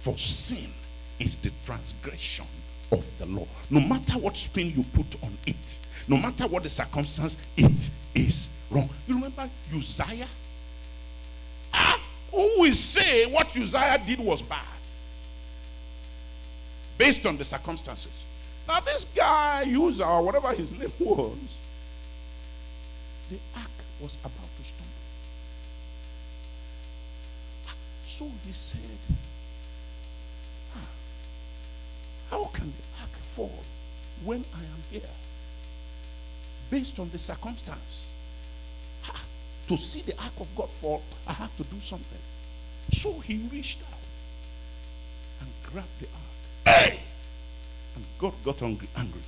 For sin is the transgression of the law. No matter what spin you put on it, no matter what the circumstance, it is wrong. You remember Uzziah? Ah, who will say what Uzziah did was bad? Based on the circumstances. Now, this guy, Uzzah, or whatever his [laughs] name was, the ark was about to stumble. So he said, ah, How can the ark fall when I am here? Based on the circumstance. to see the ark of God fall, I have to do something. So he reached out and grabbed the ark. Hey! And God got angry. angry.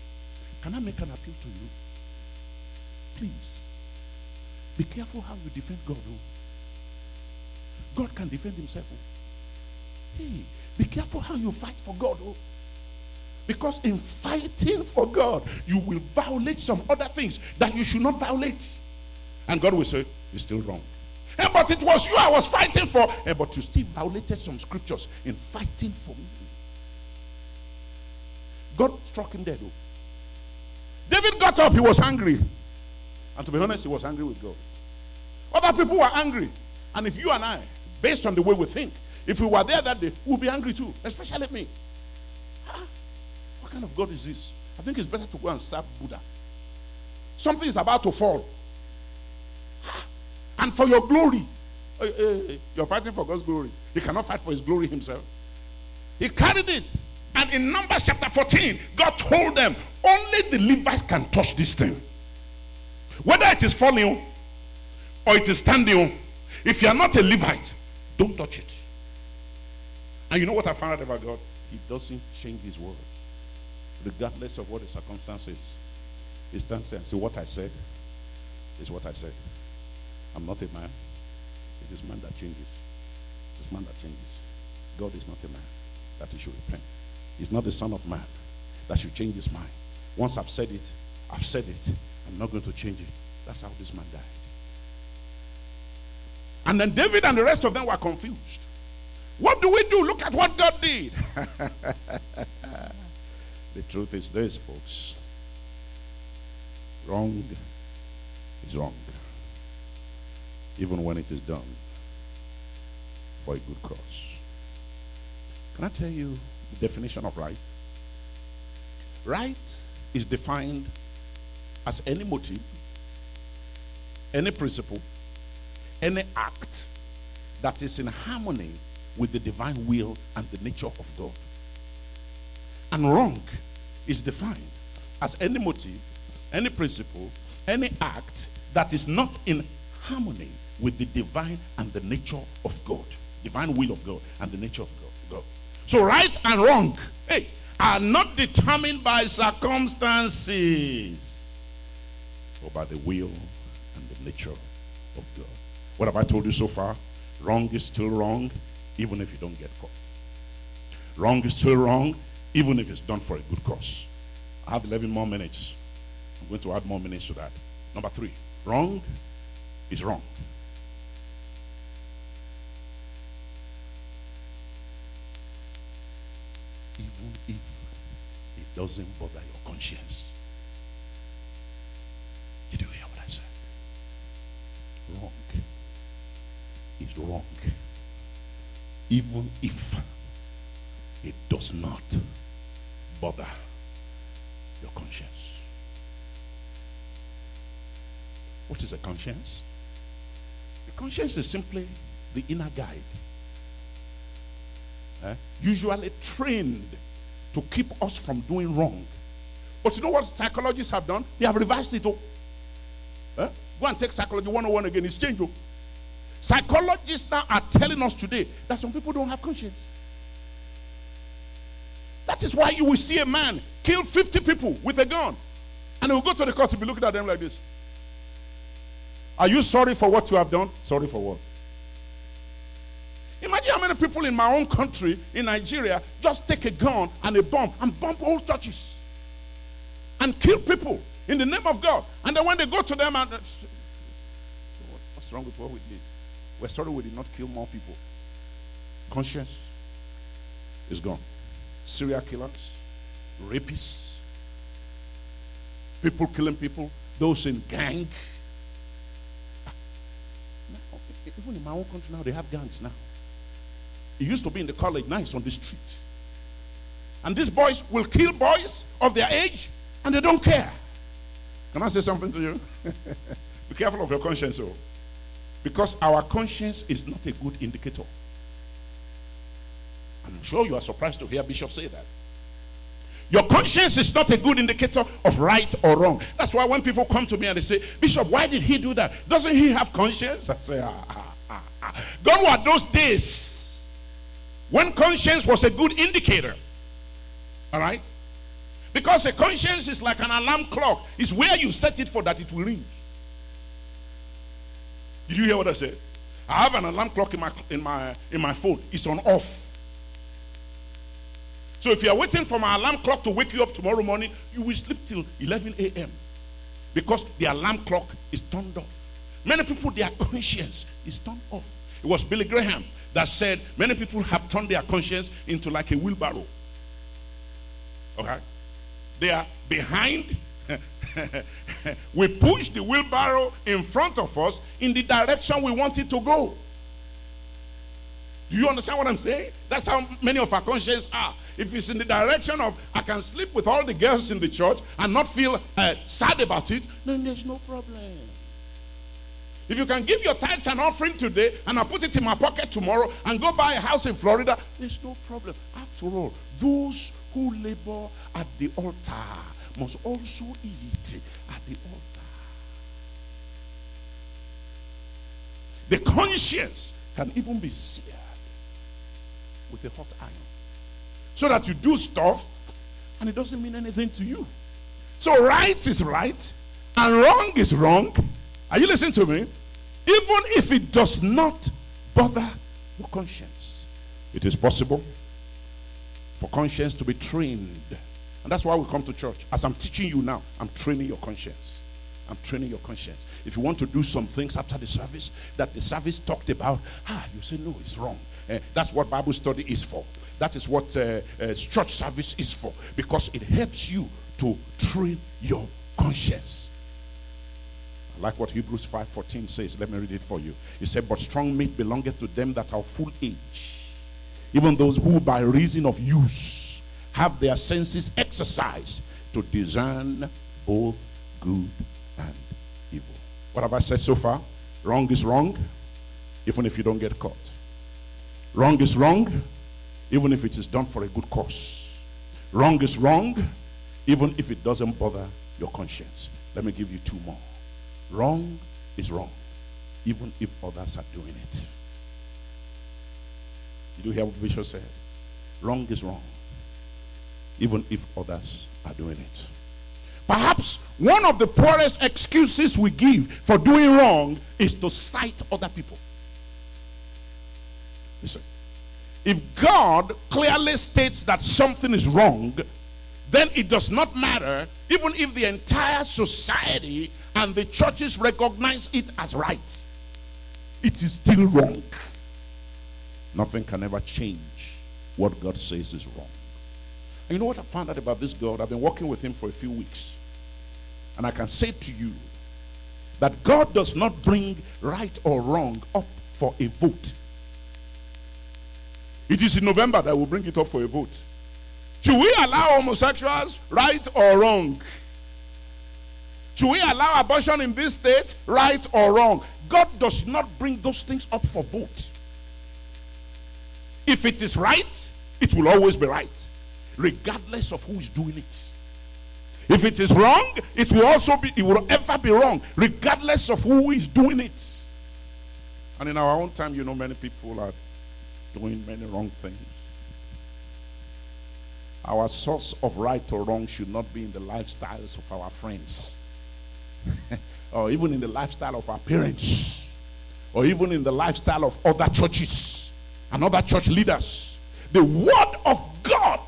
Can I make an appeal to you? Please, be careful how you defend God. Oh. God can defend himself. Oh. Hey, be careful how you fight for God. Oh. Because in fighting for God, you will violate some other things that you should not violate. And God will say, You're still wrong. Hey, but it was you I was fighting for. Hey, but you still violated some scriptures in fighting for me. God struck him dead. Oh. David got up, he was angry. And to be honest, he was angry with God. Other people were angry. And if you and I, based on the way we think, if we were there that day, we would be angry too, especially me. Huh? Kind of God is this? I think it's better to go and serve Buddha. Something is about to fall. [sighs] And for your glory, hey, hey, hey, you're fighting for God's glory. He cannot fight for his glory himself. He carried it. And in Numbers chapter 14, God told them, only the Levites can touch this thing. Whether it is falling or it is standing, if you are not a Levite, don't touch it. And you know what I found out about God? He doesn't change his word. Regardless of what the circumstances. He stands there and says, What I said is what I said. I'm not a man. It is man that changes. It is man that changes. God is not a man that he should repent. He's not the son of man that should change his mind. Once I've said it, I've said it. I'm not going to change it. That's how this man died. And then David and the rest of them were confused. What do we do? Look at what God did. [laughs] the truth is this, folks. Wrong is wrong. Even when it is done for a good cause. Can I tell you the definition of right? Right is defined as any motive, any principle, any act that is in harmony with the divine will and the nature of God. And wrong is defined as any motive, any principle, any act that is not in harmony with the divine and the nature of God, divine will of God and the nature of God. So right and wrong, hey, are not determined by circumstances, but by the will and the nature of God. What have I told you so far? Wrong is still wrong, even if you don't get caught. Wrong is still wrong, even if it's done for a good cause. I have 11 more minutes. I'm going to add more minutes to that. Number three, wrong is wrong. Even if it doesn't bother your conscience. Did you hear what I said? Wrong is wrong even if it does not bother your conscience. What is a conscience? A conscience is simply the inner guide, eh? usually trained to keep us from doing wrong. But you know what psychologists have done? They have reversed it all. Eh? Go and take psychology 101 again, it's changed. Oh. Psychologists now are telling us today that some people don't have conscience. That is why you will see a man kill 50 people with a gun. And he will go to the court and be looking at them like this. Are you sorry for what you have done? Sorry for what? Imagine how many people in my own country, in Nigeria, just take a gun and a bomb and bomb whole churches and kill people in the name of God. And then when they go to them and what's wrong with what we did? We're sorry we did not kill more people. Conscience is gone. Serial killers, rapists, people killing people, those in gang. Even in my own country now, they have gangs now. It used to be in the college, nice on the street. And these boys will kill boys of their age and they don't care. Can I say something to you? [laughs] be careful of your conscience, oh. Because our conscience is not a good indicator. I'm sure you are surprised to hear Bishop say that. Your conscience is not a good indicator of right or wrong. That's why when people come to me and they say, Bishop, why did he do that? Doesn't he have conscience? I say, ah, ah, ah, ah. Gone were those days when conscience was a good indicator. All right? Because a conscience is like an alarm clock. It's where you set it for that it will ring. Did you hear what I said? I have an alarm clock in my in my in my phone. It's on off. So if you are waiting for my alarm clock to wake you up tomorrow morning, you will sleep till 11 a.m. Because the alarm clock is turned off. Many people, their conscience is turned off. It was Billy Graham that said many people have turned their conscience into like a wheelbarrow. Okay? They are behind. [laughs] we push the wheelbarrow in front of us in the direction we want it to go. Do you understand what I'm saying? That's how many of our consciences are. If it's in the direction of I can sleep with all the girls in the church and not feel uh, sad about it, then there's no problem. If you can give your tithes and offering today and I put it in my pocket tomorrow and go buy a house in Florida, there's no problem. After all, those who labor at the altar must also eat at the altar. The conscience can even be seared with a hot iron. So that you do stuff and it doesn't mean anything to you. So right is right and wrong is wrong. Are you listening to me? Even if it does not bother your conscience, it is possible for conscience to be trained. And that's why we come to church. As I'm teaching you now, I'm training your conscience. I'm training your conscience. If you want to do some things after the service that the service talked about, ah, you say, no, it's wrong. Uh, that's what Bible study is for. That is what uh, uh, church service is for. Because it helps you to train your conscience. I like what Hebrews 5.14 says. Let me read it for you. He said, But strong meat belongeth to them that are full age, even those who by reason of use have their senses exercised to discern both good and evil. What have I said so far? Wrong is wrong, even if you don't get caught. Wrong is wrong, even if it is done for a good cause. Wrong is wrong, even if it doesn't bother your conscience. Let me give you two more. Wrong is wrong, even if others are doing it. Did you hear what Bishop said? Wrong is wrong, even if others are doing it. Perhaps one of the poorest excuses we give for doing wrong is to cite other people. If God clearly states that something is wrong, then it does not matter even if the entire society and the churches recognize it as right. It is still wrong. Nothing can ever change what God says is wrong. And you know what I found out about this God? I've been working with him for a few weeks. And I can say to you that God does not bring right or wrong up for a vote. It is in November that we'll bring it up for a vote. Should we allow homosexuals right or wrong? Should we allow abortion in this state right or wrong? God does not bring those things up for vote. If it is right, it will always be right, regardless of who is doing it. If it is wrong, it will also be, it will ever be wrong, regardless of who is doing it. And in our own time, you know, many people are doing many wrong things. Our source of right or wrong should not be in the lifestyles of our friends, [laughs] or even in the lifestyle of our parents, or even in the lifestyle of other churches and other church leaders. The Word of God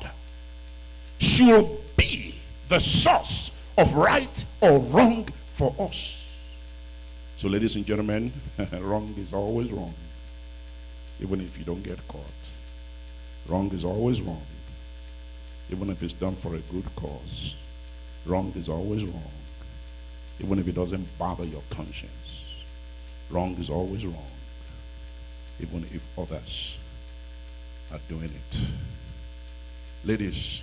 should be the source of right or wrong for us. So, ladies and gentlemen, [laughs] wrong is always wrong, even if you don't get caught. Wrong is always wrong, even if it's done for a good cause. Wrong is always wrong, even if it doesn't bother your conscience. Wrong is always wrong, even if others are doing it. Ladies,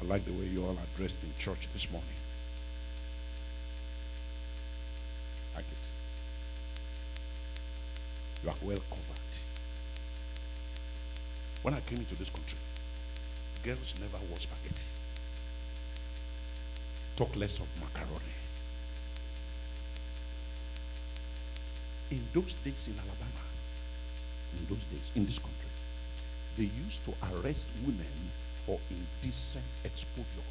I like the way you all are dressed in church this morning. Like it. You are well covered. When I came into this country, girls never wore spaghetti. Talk less of macaroni. In those days in Alabama, in those days, in this country, they used to arrest women for indecent exposure.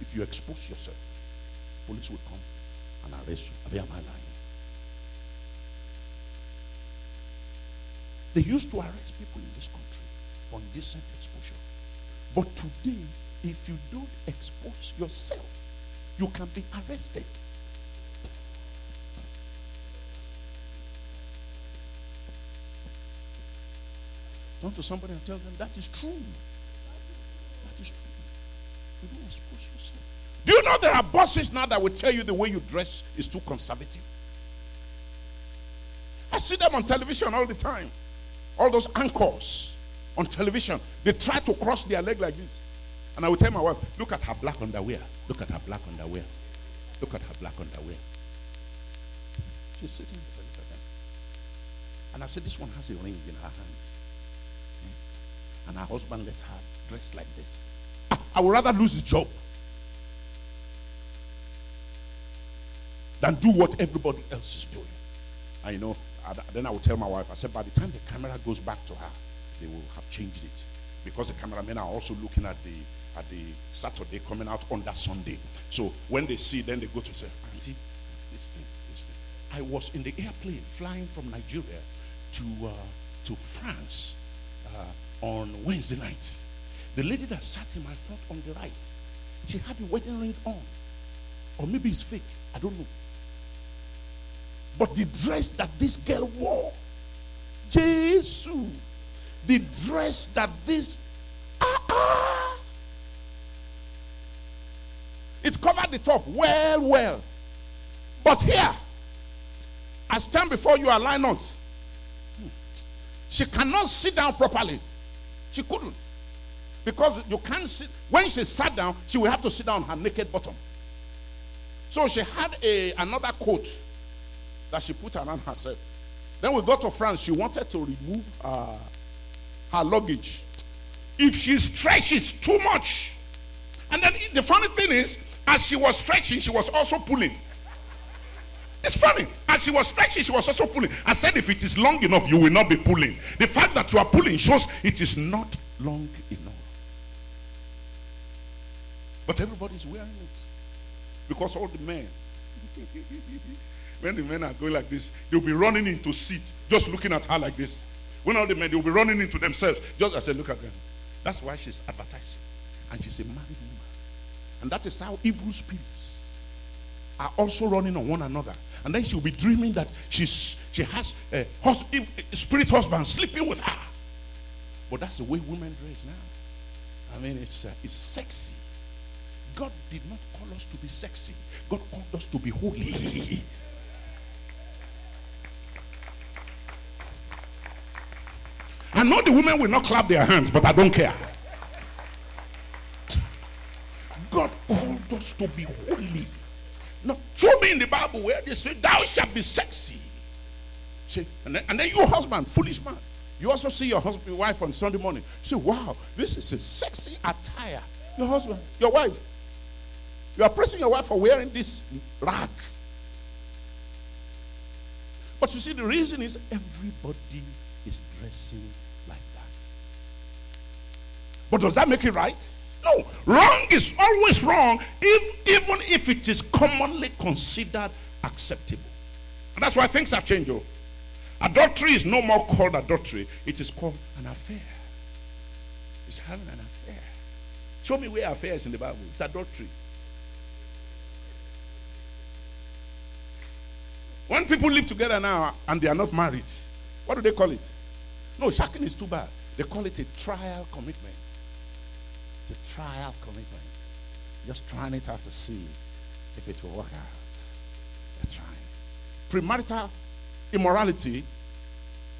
If you expose yourself, police will come and arrest you. Am I lying? They used to arrest people in this country for indecent exposure. But today, if you don't expose yourself, you can be arrested. Turn to somebody and tell them that is true. That is true. You don't expose yourself. Do you know there are bosses now that will tell you the way you dress is too conservative? I see them on television all the time. All those anchors on television, they try to cross their leg like this. And I will tell my wife, look at her black underwear. Look at her black underwear. Look at her black underwear. She's sitting there. At. And I said, this one has a ring in her hand. Eh? And her husband let her dress like this. I would rather lose the job than do what everybody else is doing. I know, then I will tell my wife, I said, by the time the camera goes back to her, they will have changed it. Because the cameramen are also looking at the at the Saturday coming out on that Sunday. So when they see, then they go to say, Auntie, this thing, this thing. I was in the airplane flying from Nigeria to uh, to France uh, on Wednesday night. The lady that sat in my front on the right, she had a wedding ring on. Or maybe it's fake. I don't know. But the dress that this girl wore, Jesus, the dress that this, ah, ah, it covered the top well, well. But here, I stand before you, I lie not. She cannot sit down properly. She couldn't. Because you can't sit. When she sat down, she will have to sit down her naked bottom. So she had a, another coat that she put around herself. Then we got to France. She wanted to remove uh, her luggage. If she stretches too much, and then the funny thing is, as she was stretching, she was also pulling. It's funny. As she was stretching, she was also pulling. I said, if it is long enough, you will not be pulling. The fact that you are pulling shows it is not long enough. But everybody's wearing it. Because all the men [laughs] When the men are going like this, they'll be running into seat, just looking at her like this. When all the men, they'll be running into themselves. Just I said, look at them. That's why she's advertising. And she's a married woman. And that is how evil spirits are also running on one another. And then she'll be dreaming that she's she has a, hus- a spirit husband sleeping with her. But that's the way women dress now. I mean, it's uh, it's sexy. God did not call us to be sexy. God called us to be holy. [laughs] I know the women will not clap their hands, but I don't care. God called us to be holy. Now, show me in the Bible where they say, Thou shalt be sexy. See, and then, and then your husband, foolish man. You also see your husband, your wife on Sunday morning. You say, Wow, this is a sexy attire. Your husband, your wife. You are praising your wife for wearing this rag. But you see, the reason is everybody is dressing but does that make it right? No. Wrong is always wrong, if, even if it is commonly considered acceptable. And that's why things have changed. Oh. Adultery is no more called adultery, it is called an affair. It's having an affair. Show me where affair is in the Bible. It's adultery. When people live together now and they are not married, what do they call it? No, shacking is too bad. They call it a trial commitment. It's a trial commitment. Just trying it out to see if it will work out. They're trying. Premarital immorality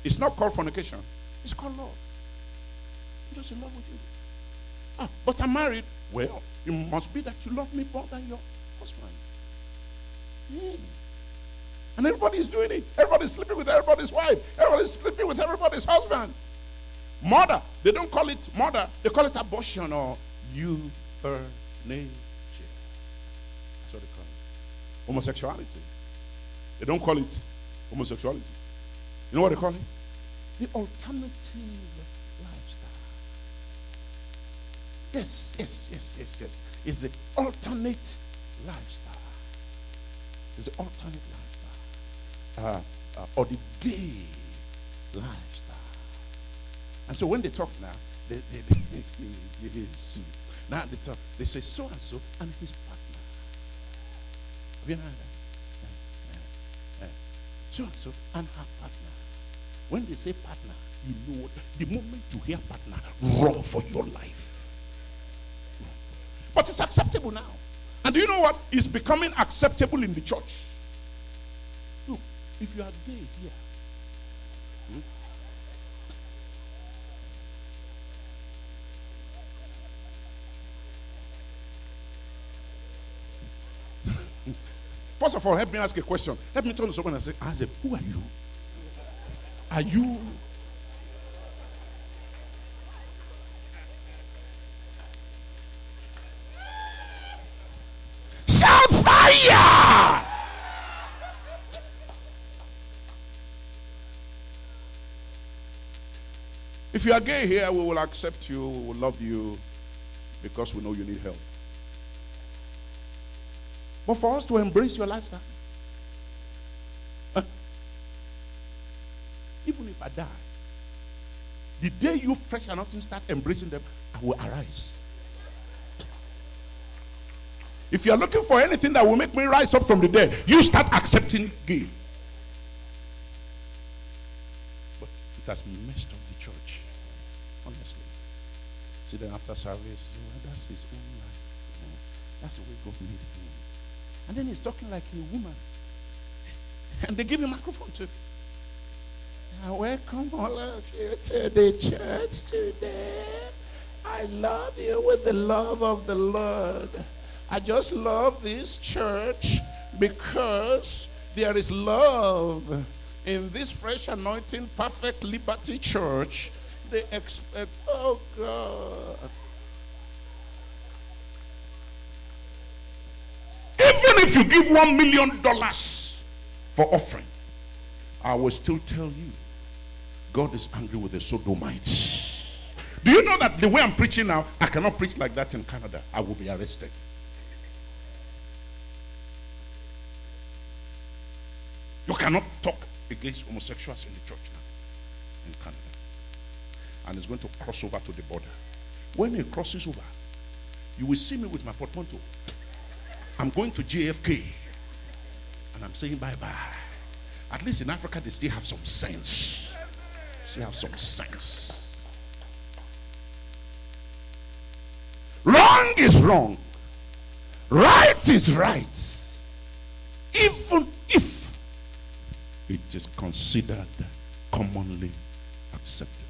is not called fornication. It's called love. I'm just in love with you. Ah, but I'm married. Well, it must be that you love me more than your husband. Mm. And everybody's doing it. Everybody's sleeping with everybody's wife. Everybody's sleeping with everybody's husband. Mother, They don't call it murder, they call it abortion or euthanasia. That's what they call it. Homosexuality. They don't call it homosexuality. You know what they call it? The alternative lifestyle. Yes, yes, yes, yes, yes. It's the alternate lifestyle. It's the alternate lifestyle. Uh, uh, or the gay lifestyle. And so when they talk now, they, they, they, now they talk, they say so and so and his partner. Have you heard that? Uh, uh, so and so and her partner. When they say partner, you know what? The moment you hear partner, run for your life. But it's acceptable now. And do you know what? It's becoming acceptable in the church. Look, if you are gay here, First of all, help me ask a question. Help me turn to someone and say, Azeb, who are you? Are you Shout fire! If you are gay here, we will accept you, we will love you because we know you need help. But for us to embrace your lifestyle, even if I die, the day you Fresh Anointing start embracing them, I will arise. If you are looking for anything that will make me rise up from the dead, you start accepting gay. But it has messed up the church, honestly. See, then after service, well, that's his own life. That's the way God made him. And then he's talking like a woman. And they give him a microphone too. I welcome all of you to the church today. I love you with the love of the Lord. I just love this church because there is love in this fresh anointing, perfect liberty church. They expect, oh God. Even if you give one million dollars for offering, I will still tell you God is angry with the Sodomites. Do you know that the way I'm preaching now, I cannot preach like that in Canada? I will be arrested. You cannot talk against homosexuals in the church now in Canada. And it's going to cross over to the border. When it crosses over, you will see me with my portmanteau. I'm going to JFK and I'm saying bye bye. At least in Africa, they still have some sense. They have some sense. Wrong is wrong, right is right. Even if it is considered commonly acceptable.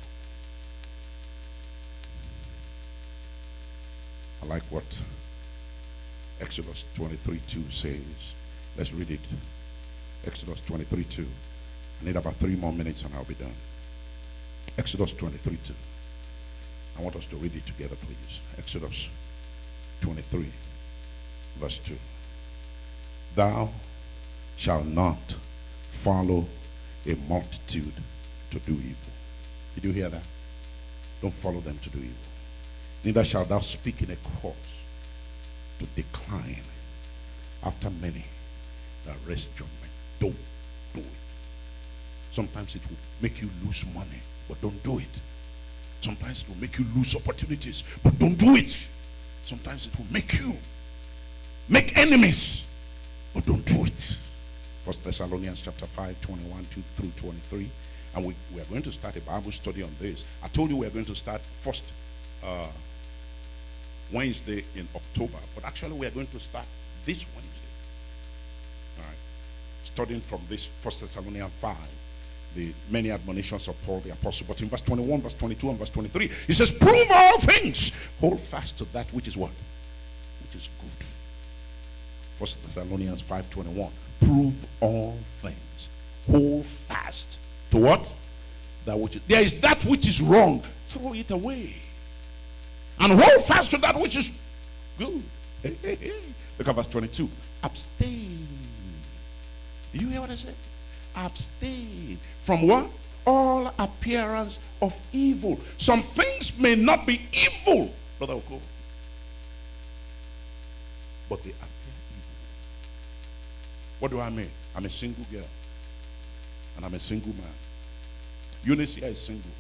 I like what Exodus 23 2 says. Let's read it. Exodus 23 2. I need about three more minutes and I'll be done. Exodus 23 2. I want us to read it together, please. Exodus 23, verse 2. Thou shalt not follow a multitude to do evil. Did you hear that? Don't follow them to do evil. Neither shalt thou speak in a court to decline after many that rest judgment. Don't do it. Sometimes it will make you lose money, but don't do it. Sometimes it will make you lose opportunities, but don't do it. Sometimes it will make you make enemies, but don't do it. First Thessalonians chapter 5, 21 2 through 23. And we, we are going to start a Bible study on this. I told you we are going to start first uh, Wednesday in October, but actually we are going to start this Wednesday. All right. Studying from this First Thessalonians 5, the many admonitions of Paul the Apostle. But in verse 21, verse 22, and verse 23, he says, Prove all things, hold fast to that which is what? Which is good. First Thessalonians 5:21. Prove all things. Hold fast to what? That which is, there is that which is wrong. throw it away and hold fast to that which is good. Look at verse 22. Abstain. Do you hear what I said? Abstain from what? All appearance of evil. Some things may not be evil, Brother Oko, but they appear evil. What do I mean? I'm a single girl, and I'm a single man. Eunice here is single,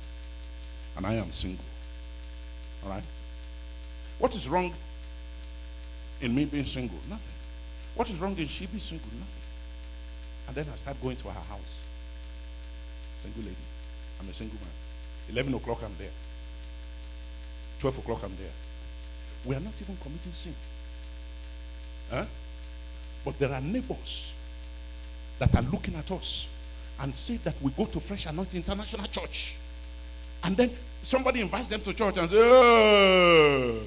and I am single. All right? What is wrong in me being single? Nothing. What is wrong in she being single? Nothing. And then I start going to her house. Single lady. I'm a single man. 11 o'clock, I'm there. 12 o'clock, I'm there. We are not even committing sin. Huh? But there are neighbors that are looking at us and say that we go to Fresh Anointing International Church. And then somebody invites them to church and says, oh,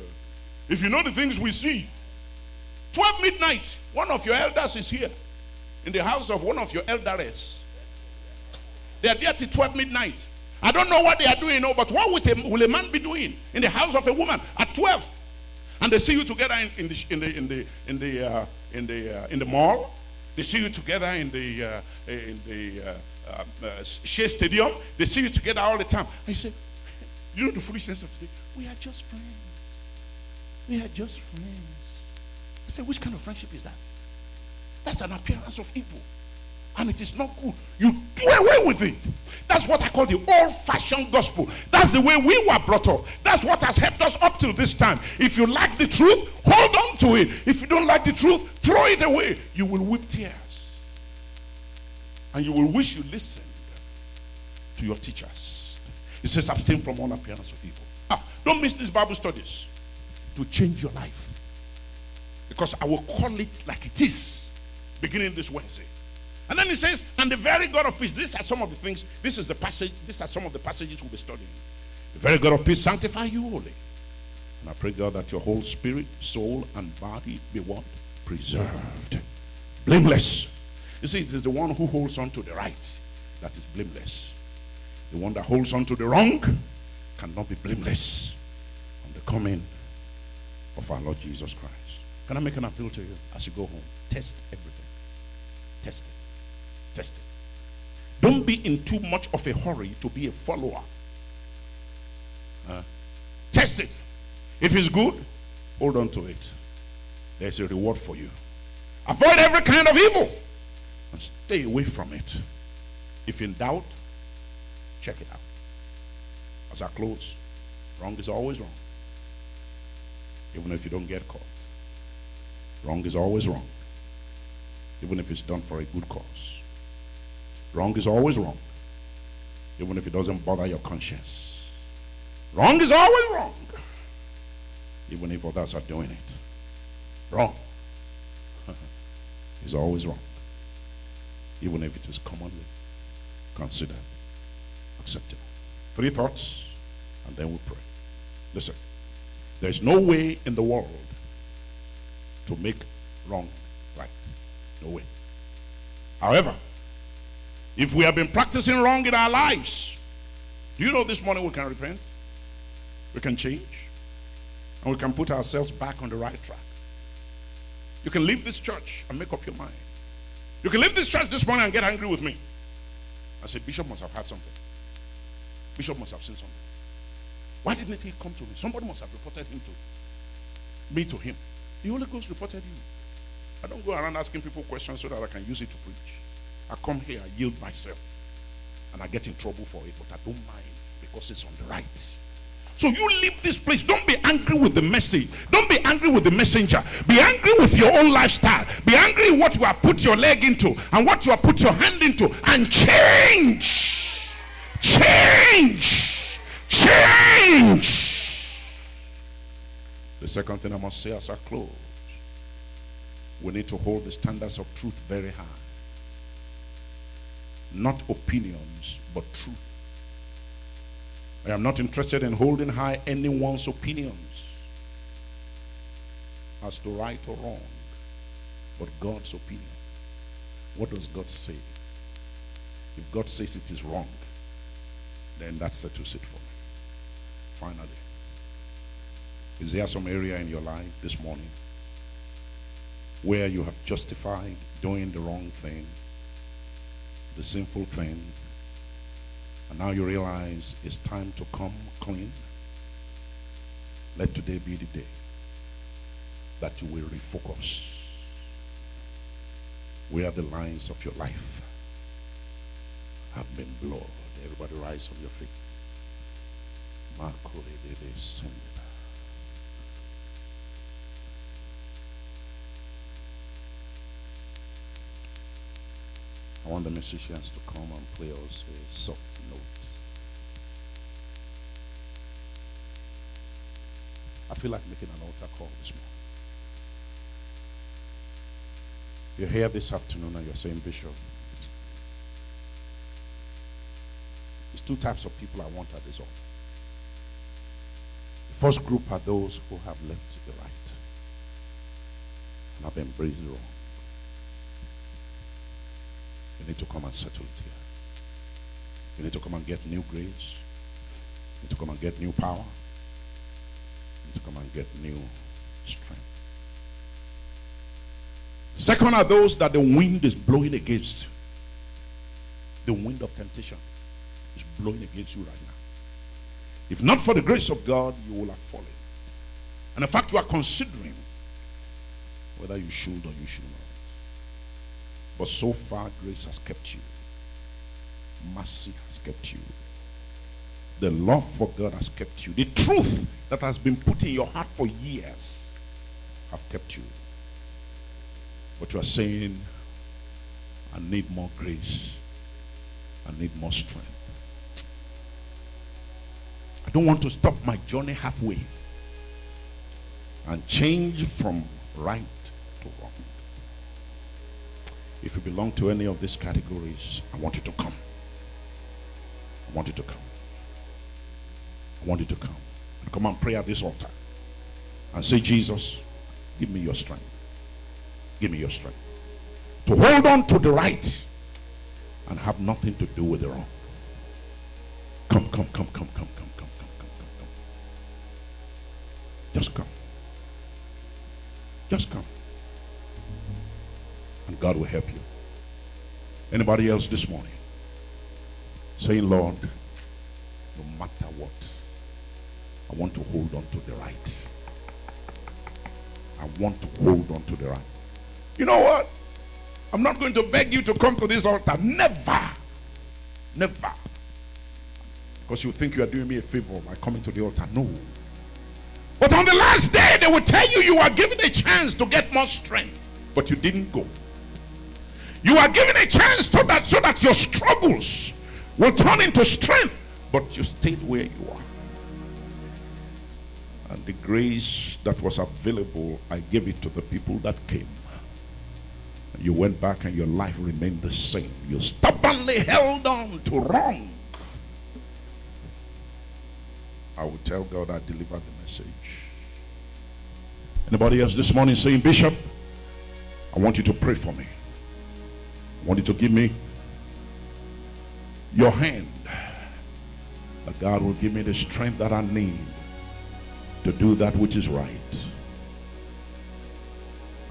if you know the things we see, 12 midnight, one of your elders is here in the house of one of your elders. They are there till 12 midnight. I don't know what they are doing, no, but what will a, will a man be doing in the house of a woman at 12? And they see you together in, the in the in the in the in the in the mall. They see you together in the uh, in the uh, uh, uh, Shea Stadium. They see you together all the time. And you say, you know the foolishness of today. We are just friends. We are just friends. I say, which kind of friendship is that? That's an appearance of evil. And it is not good. You do away with it. That's what I call the old fashioned gospel. That's the way we were brought up. That's what has helped us up till this time. If you like the truth, hold on to it. If you don't like the truth, throw it away. You will weep tears. And you will wish you listened to your teachers. It says, abstain from all appearance of evil. Ah, don't miss these Bible studies to change your life. Because I will call it like it is beginning this Wednesday. And then he says, and the very God of peace. These are some of the things, this is the passage, these are some of the passages we'll be studying. The very God of peace sanctify you wholly. And I pray, God, that your whole spirit, soul, and body be what? Preserved. Blameless. You see, it is the one who holds on to the right that is blameless. The one that holds on to the wrong cannot be blameless on the coming of our Lord Jesus Christ. Can I make an appeal to you as you go home? Test everything. Test it. Test it. Don't be in too much of a hurry to be a follower. Test it. If it's good, hold on to it. There's a reward for you. Avoid every kind of evil and stay away from it. If in doubt, check it out. As I close, wrong is always wrong. Even if you don't get caught. Wrong is always wrong. Even if it's done for a good cause. Wrong is always wrong. Even if it doesn't bother your conscience. Wrong is always wrong. Even if others are doing it. Wrong [laughs] is always wrong. Even if it is commonly considered acceptable. Three thoughts, and then we pray. Listen, there's no way in the world to make wrong right. No way. However, if we have been practicing wrong in our lives, do you know this morning we can repent? We can change. And we can put ourselves back on the right track. You can leave this church and make up your mind. You can leave this church this morning and get angry with me. I said, Bishop must have had something. Bishop must have seen something. Why didn't he come to me? Somebody must have reported him to me to him. The Holy Ghost reported you. I don't go around asking people questions so that I can use it to preach. I come here, I yield myself, and I get in trouble for it, but I don't mind because it's on the right. So you leave this place. Don't be angry with the message. Don't be angry with the messenger. Be angry with your own lifestyle. Be angry what you have put your leg into and what you have put your hand into and change. Change. Change. The second thing I must say as I close we need to hold the standards of truth very high. Not opinions, but truth. I am not interested in holding high anyone's opinions as to right or wrong, but God's opinion. What does God say? If God says it is wrong, then that settles it for me. Finally. Is there some area in your life this morning where you have justified doing the wrong thing, the sinful thing, and now you realize it's time to come clean? Let today be the day that you will refocus. Where the lines of your life have been blurred. Everybody rise on your feet. I want the musicians to come and play us a soft note. I feel like making an altar call this morning. You're here this afternoon and you're saying, Bishop, there's two types of people I want at this altar. First group are those who have left to the right and have embraced wrong. You need to come and settle it here. You need to come and get new grace. You need to come and get new power. You need to come and get new strength. Second are those that the wind is blowing against. The wind of temptation is blowing against you right now. If not for the grace of God, you will have fallen. And in fact, you are considering whether you should or you should not. But so far, grace has kept you. Mercy has kept you. The love for God has kept you. The truth that has been put in your heart for years have kept you. But you are saying, I need more grace. I need more strength. I don't want to stop my journey halfway and change from right to wrong. If you belong to any of these categories, I want you to come. I want you to come. I want you to come. And come and pray at this altar and say, Jesus, give me your strength. Give me your strength. To hold on to the right and have nothing to do with the wrong. Come, come, come, come, come, come, come. Just come. Just come. And God will help you. Anybody else this morning? Saying, Lord, no matter what, I want to hold on to the right. I want to hold on to the right. You know what? I'm not going to beg you to come to this altar. Never. Never. Because you think you are doing me a favor by coming to the altar. No. But on the last day, they will tell you you are given a chance to get more strength, but you didn't go. You are given a chance to that so that your struggles will turn into strength, but you stayed where you are. And the grace that was available, I gave it to the people that came. You went back and your life remained the same. You stubbornly held on to wrong. I will tell God I delivered the message. Anybody else this morning saying, Bishop, I want you to pray for me. I want you to give me your hand. That God will give me the strength that I need to do that which is right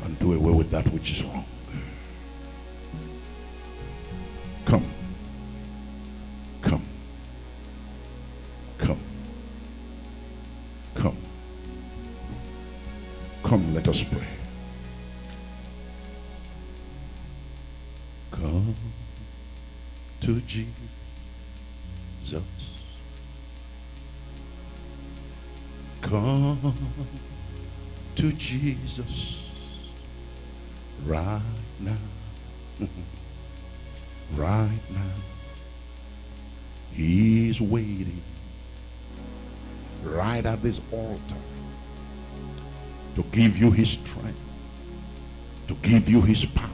and do away with that which is wrong. Come. Come. Come. Come. Come, let us pray. Come to Jesus. Come to Jesus right now. [laughs] right now. He's waiting right at this altar to give you his strength, to give you his power,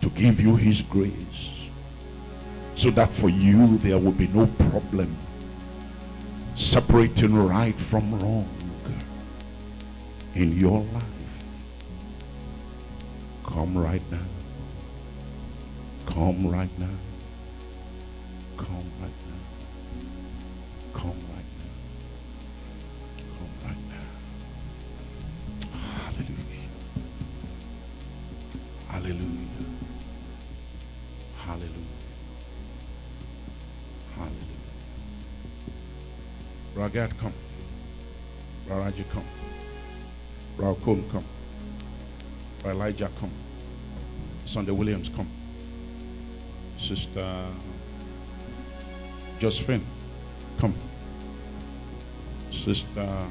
to give you his grace, so that for you there will be no problem separating right from wrong in your life. Come right now. Come right now. Come Ragad, come. Raraji, come. Raukun, come. Elijah, come. Sunday Williams, come. Sister Josephine, come. Sister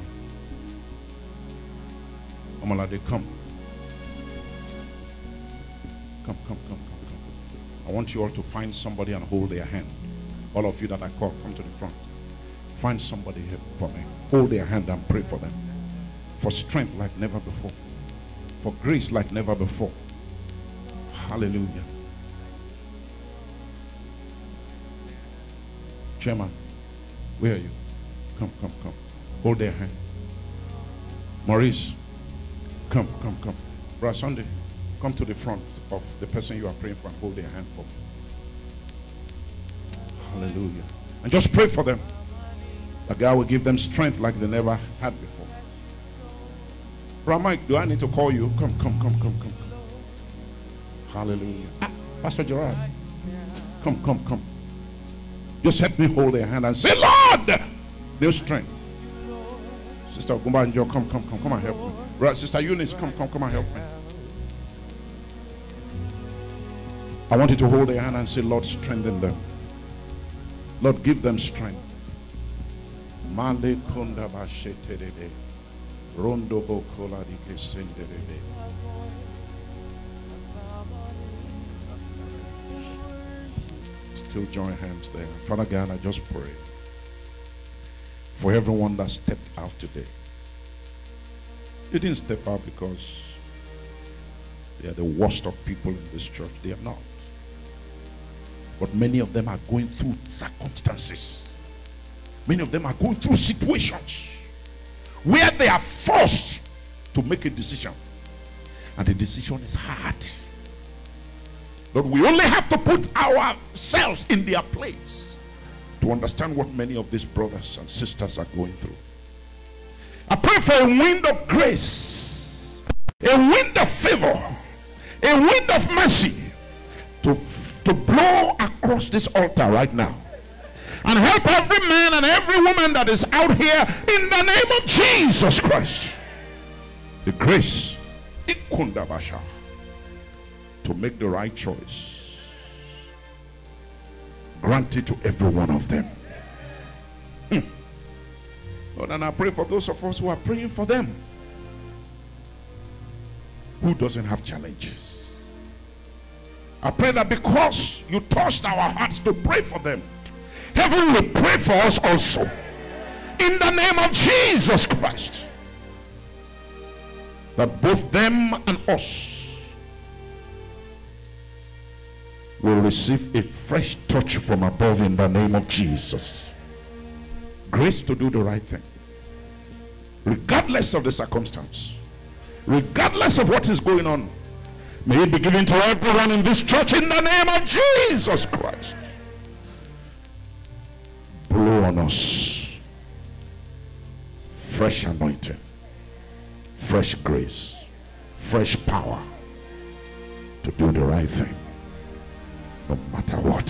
Omalade, come. Come, come, come, come, come. I want you all to find somebody and hold their hand. All of you that I call, come to the front. Find somebody here for me. Hold their hand and pray for them. For strength like never before. For grace like never before. Hallelujah. Chairman, where are you? Come, come, come. Hold their hand. Maurice, come, come, come. Brother Sunday, come to the front of the person you are praying for and hold their hand for. me. Hallelujah. And just pray for them. That God will give them strength like they never had before. Brother Mike, do I need to call you? Come, come, come, come, come. Hallelujah. Ah, Pastor Gerard, come, come, come. Just help me hold their hand and say, Lord, their strength. Sister Gumbanjo, come, come, come, come and help me. Right, Sister Eunice, come, come, come and help me. I want you to hold their hand and say, Lord, strengthen them. Lord, give them strength. Male kunda basheterebe. Rondo bokola di kesenderebe. Still join hands there. Father God, I just pray for everyone that stepped out today. They didn't step out because they are the worst of people in this church. They are not. But many of them are going through circumstances. Many of them are going through situations where they are forced to make a decision. And the decision is hard. Lord, we only have to put ourselves in their place to understand what many of these brothers and sisters are going through. I pray for a wind of grace, a wind of favor, a wind of mercy to, to blow across this altar right now. And help every man and every woman that is out here in the name of Jesus Christ. The grace, to make the right choice. Grant it to every one of them. Hmm. Lord, and I pray for those of us who are praying for them. Who doesn't have challenges? I pray that because you touched our hearts to pray for them, heaven will pray for us also. In the name of Jesus Christ. That both them and us will receive a fresh touch from above in the name of Jesus. Grace to do the right thing, regardless of the circumstance, regardless of what is going on. May it be given to everyone in this church in the name of Jesus Christ. Blow on us fresh anointing, fresh grace, fresh power to do the right thing no matter what.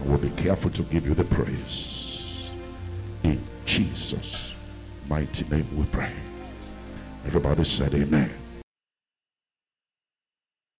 I will be careful to give you the praise. In Jesus' mighty name we pray. Everybody said amen.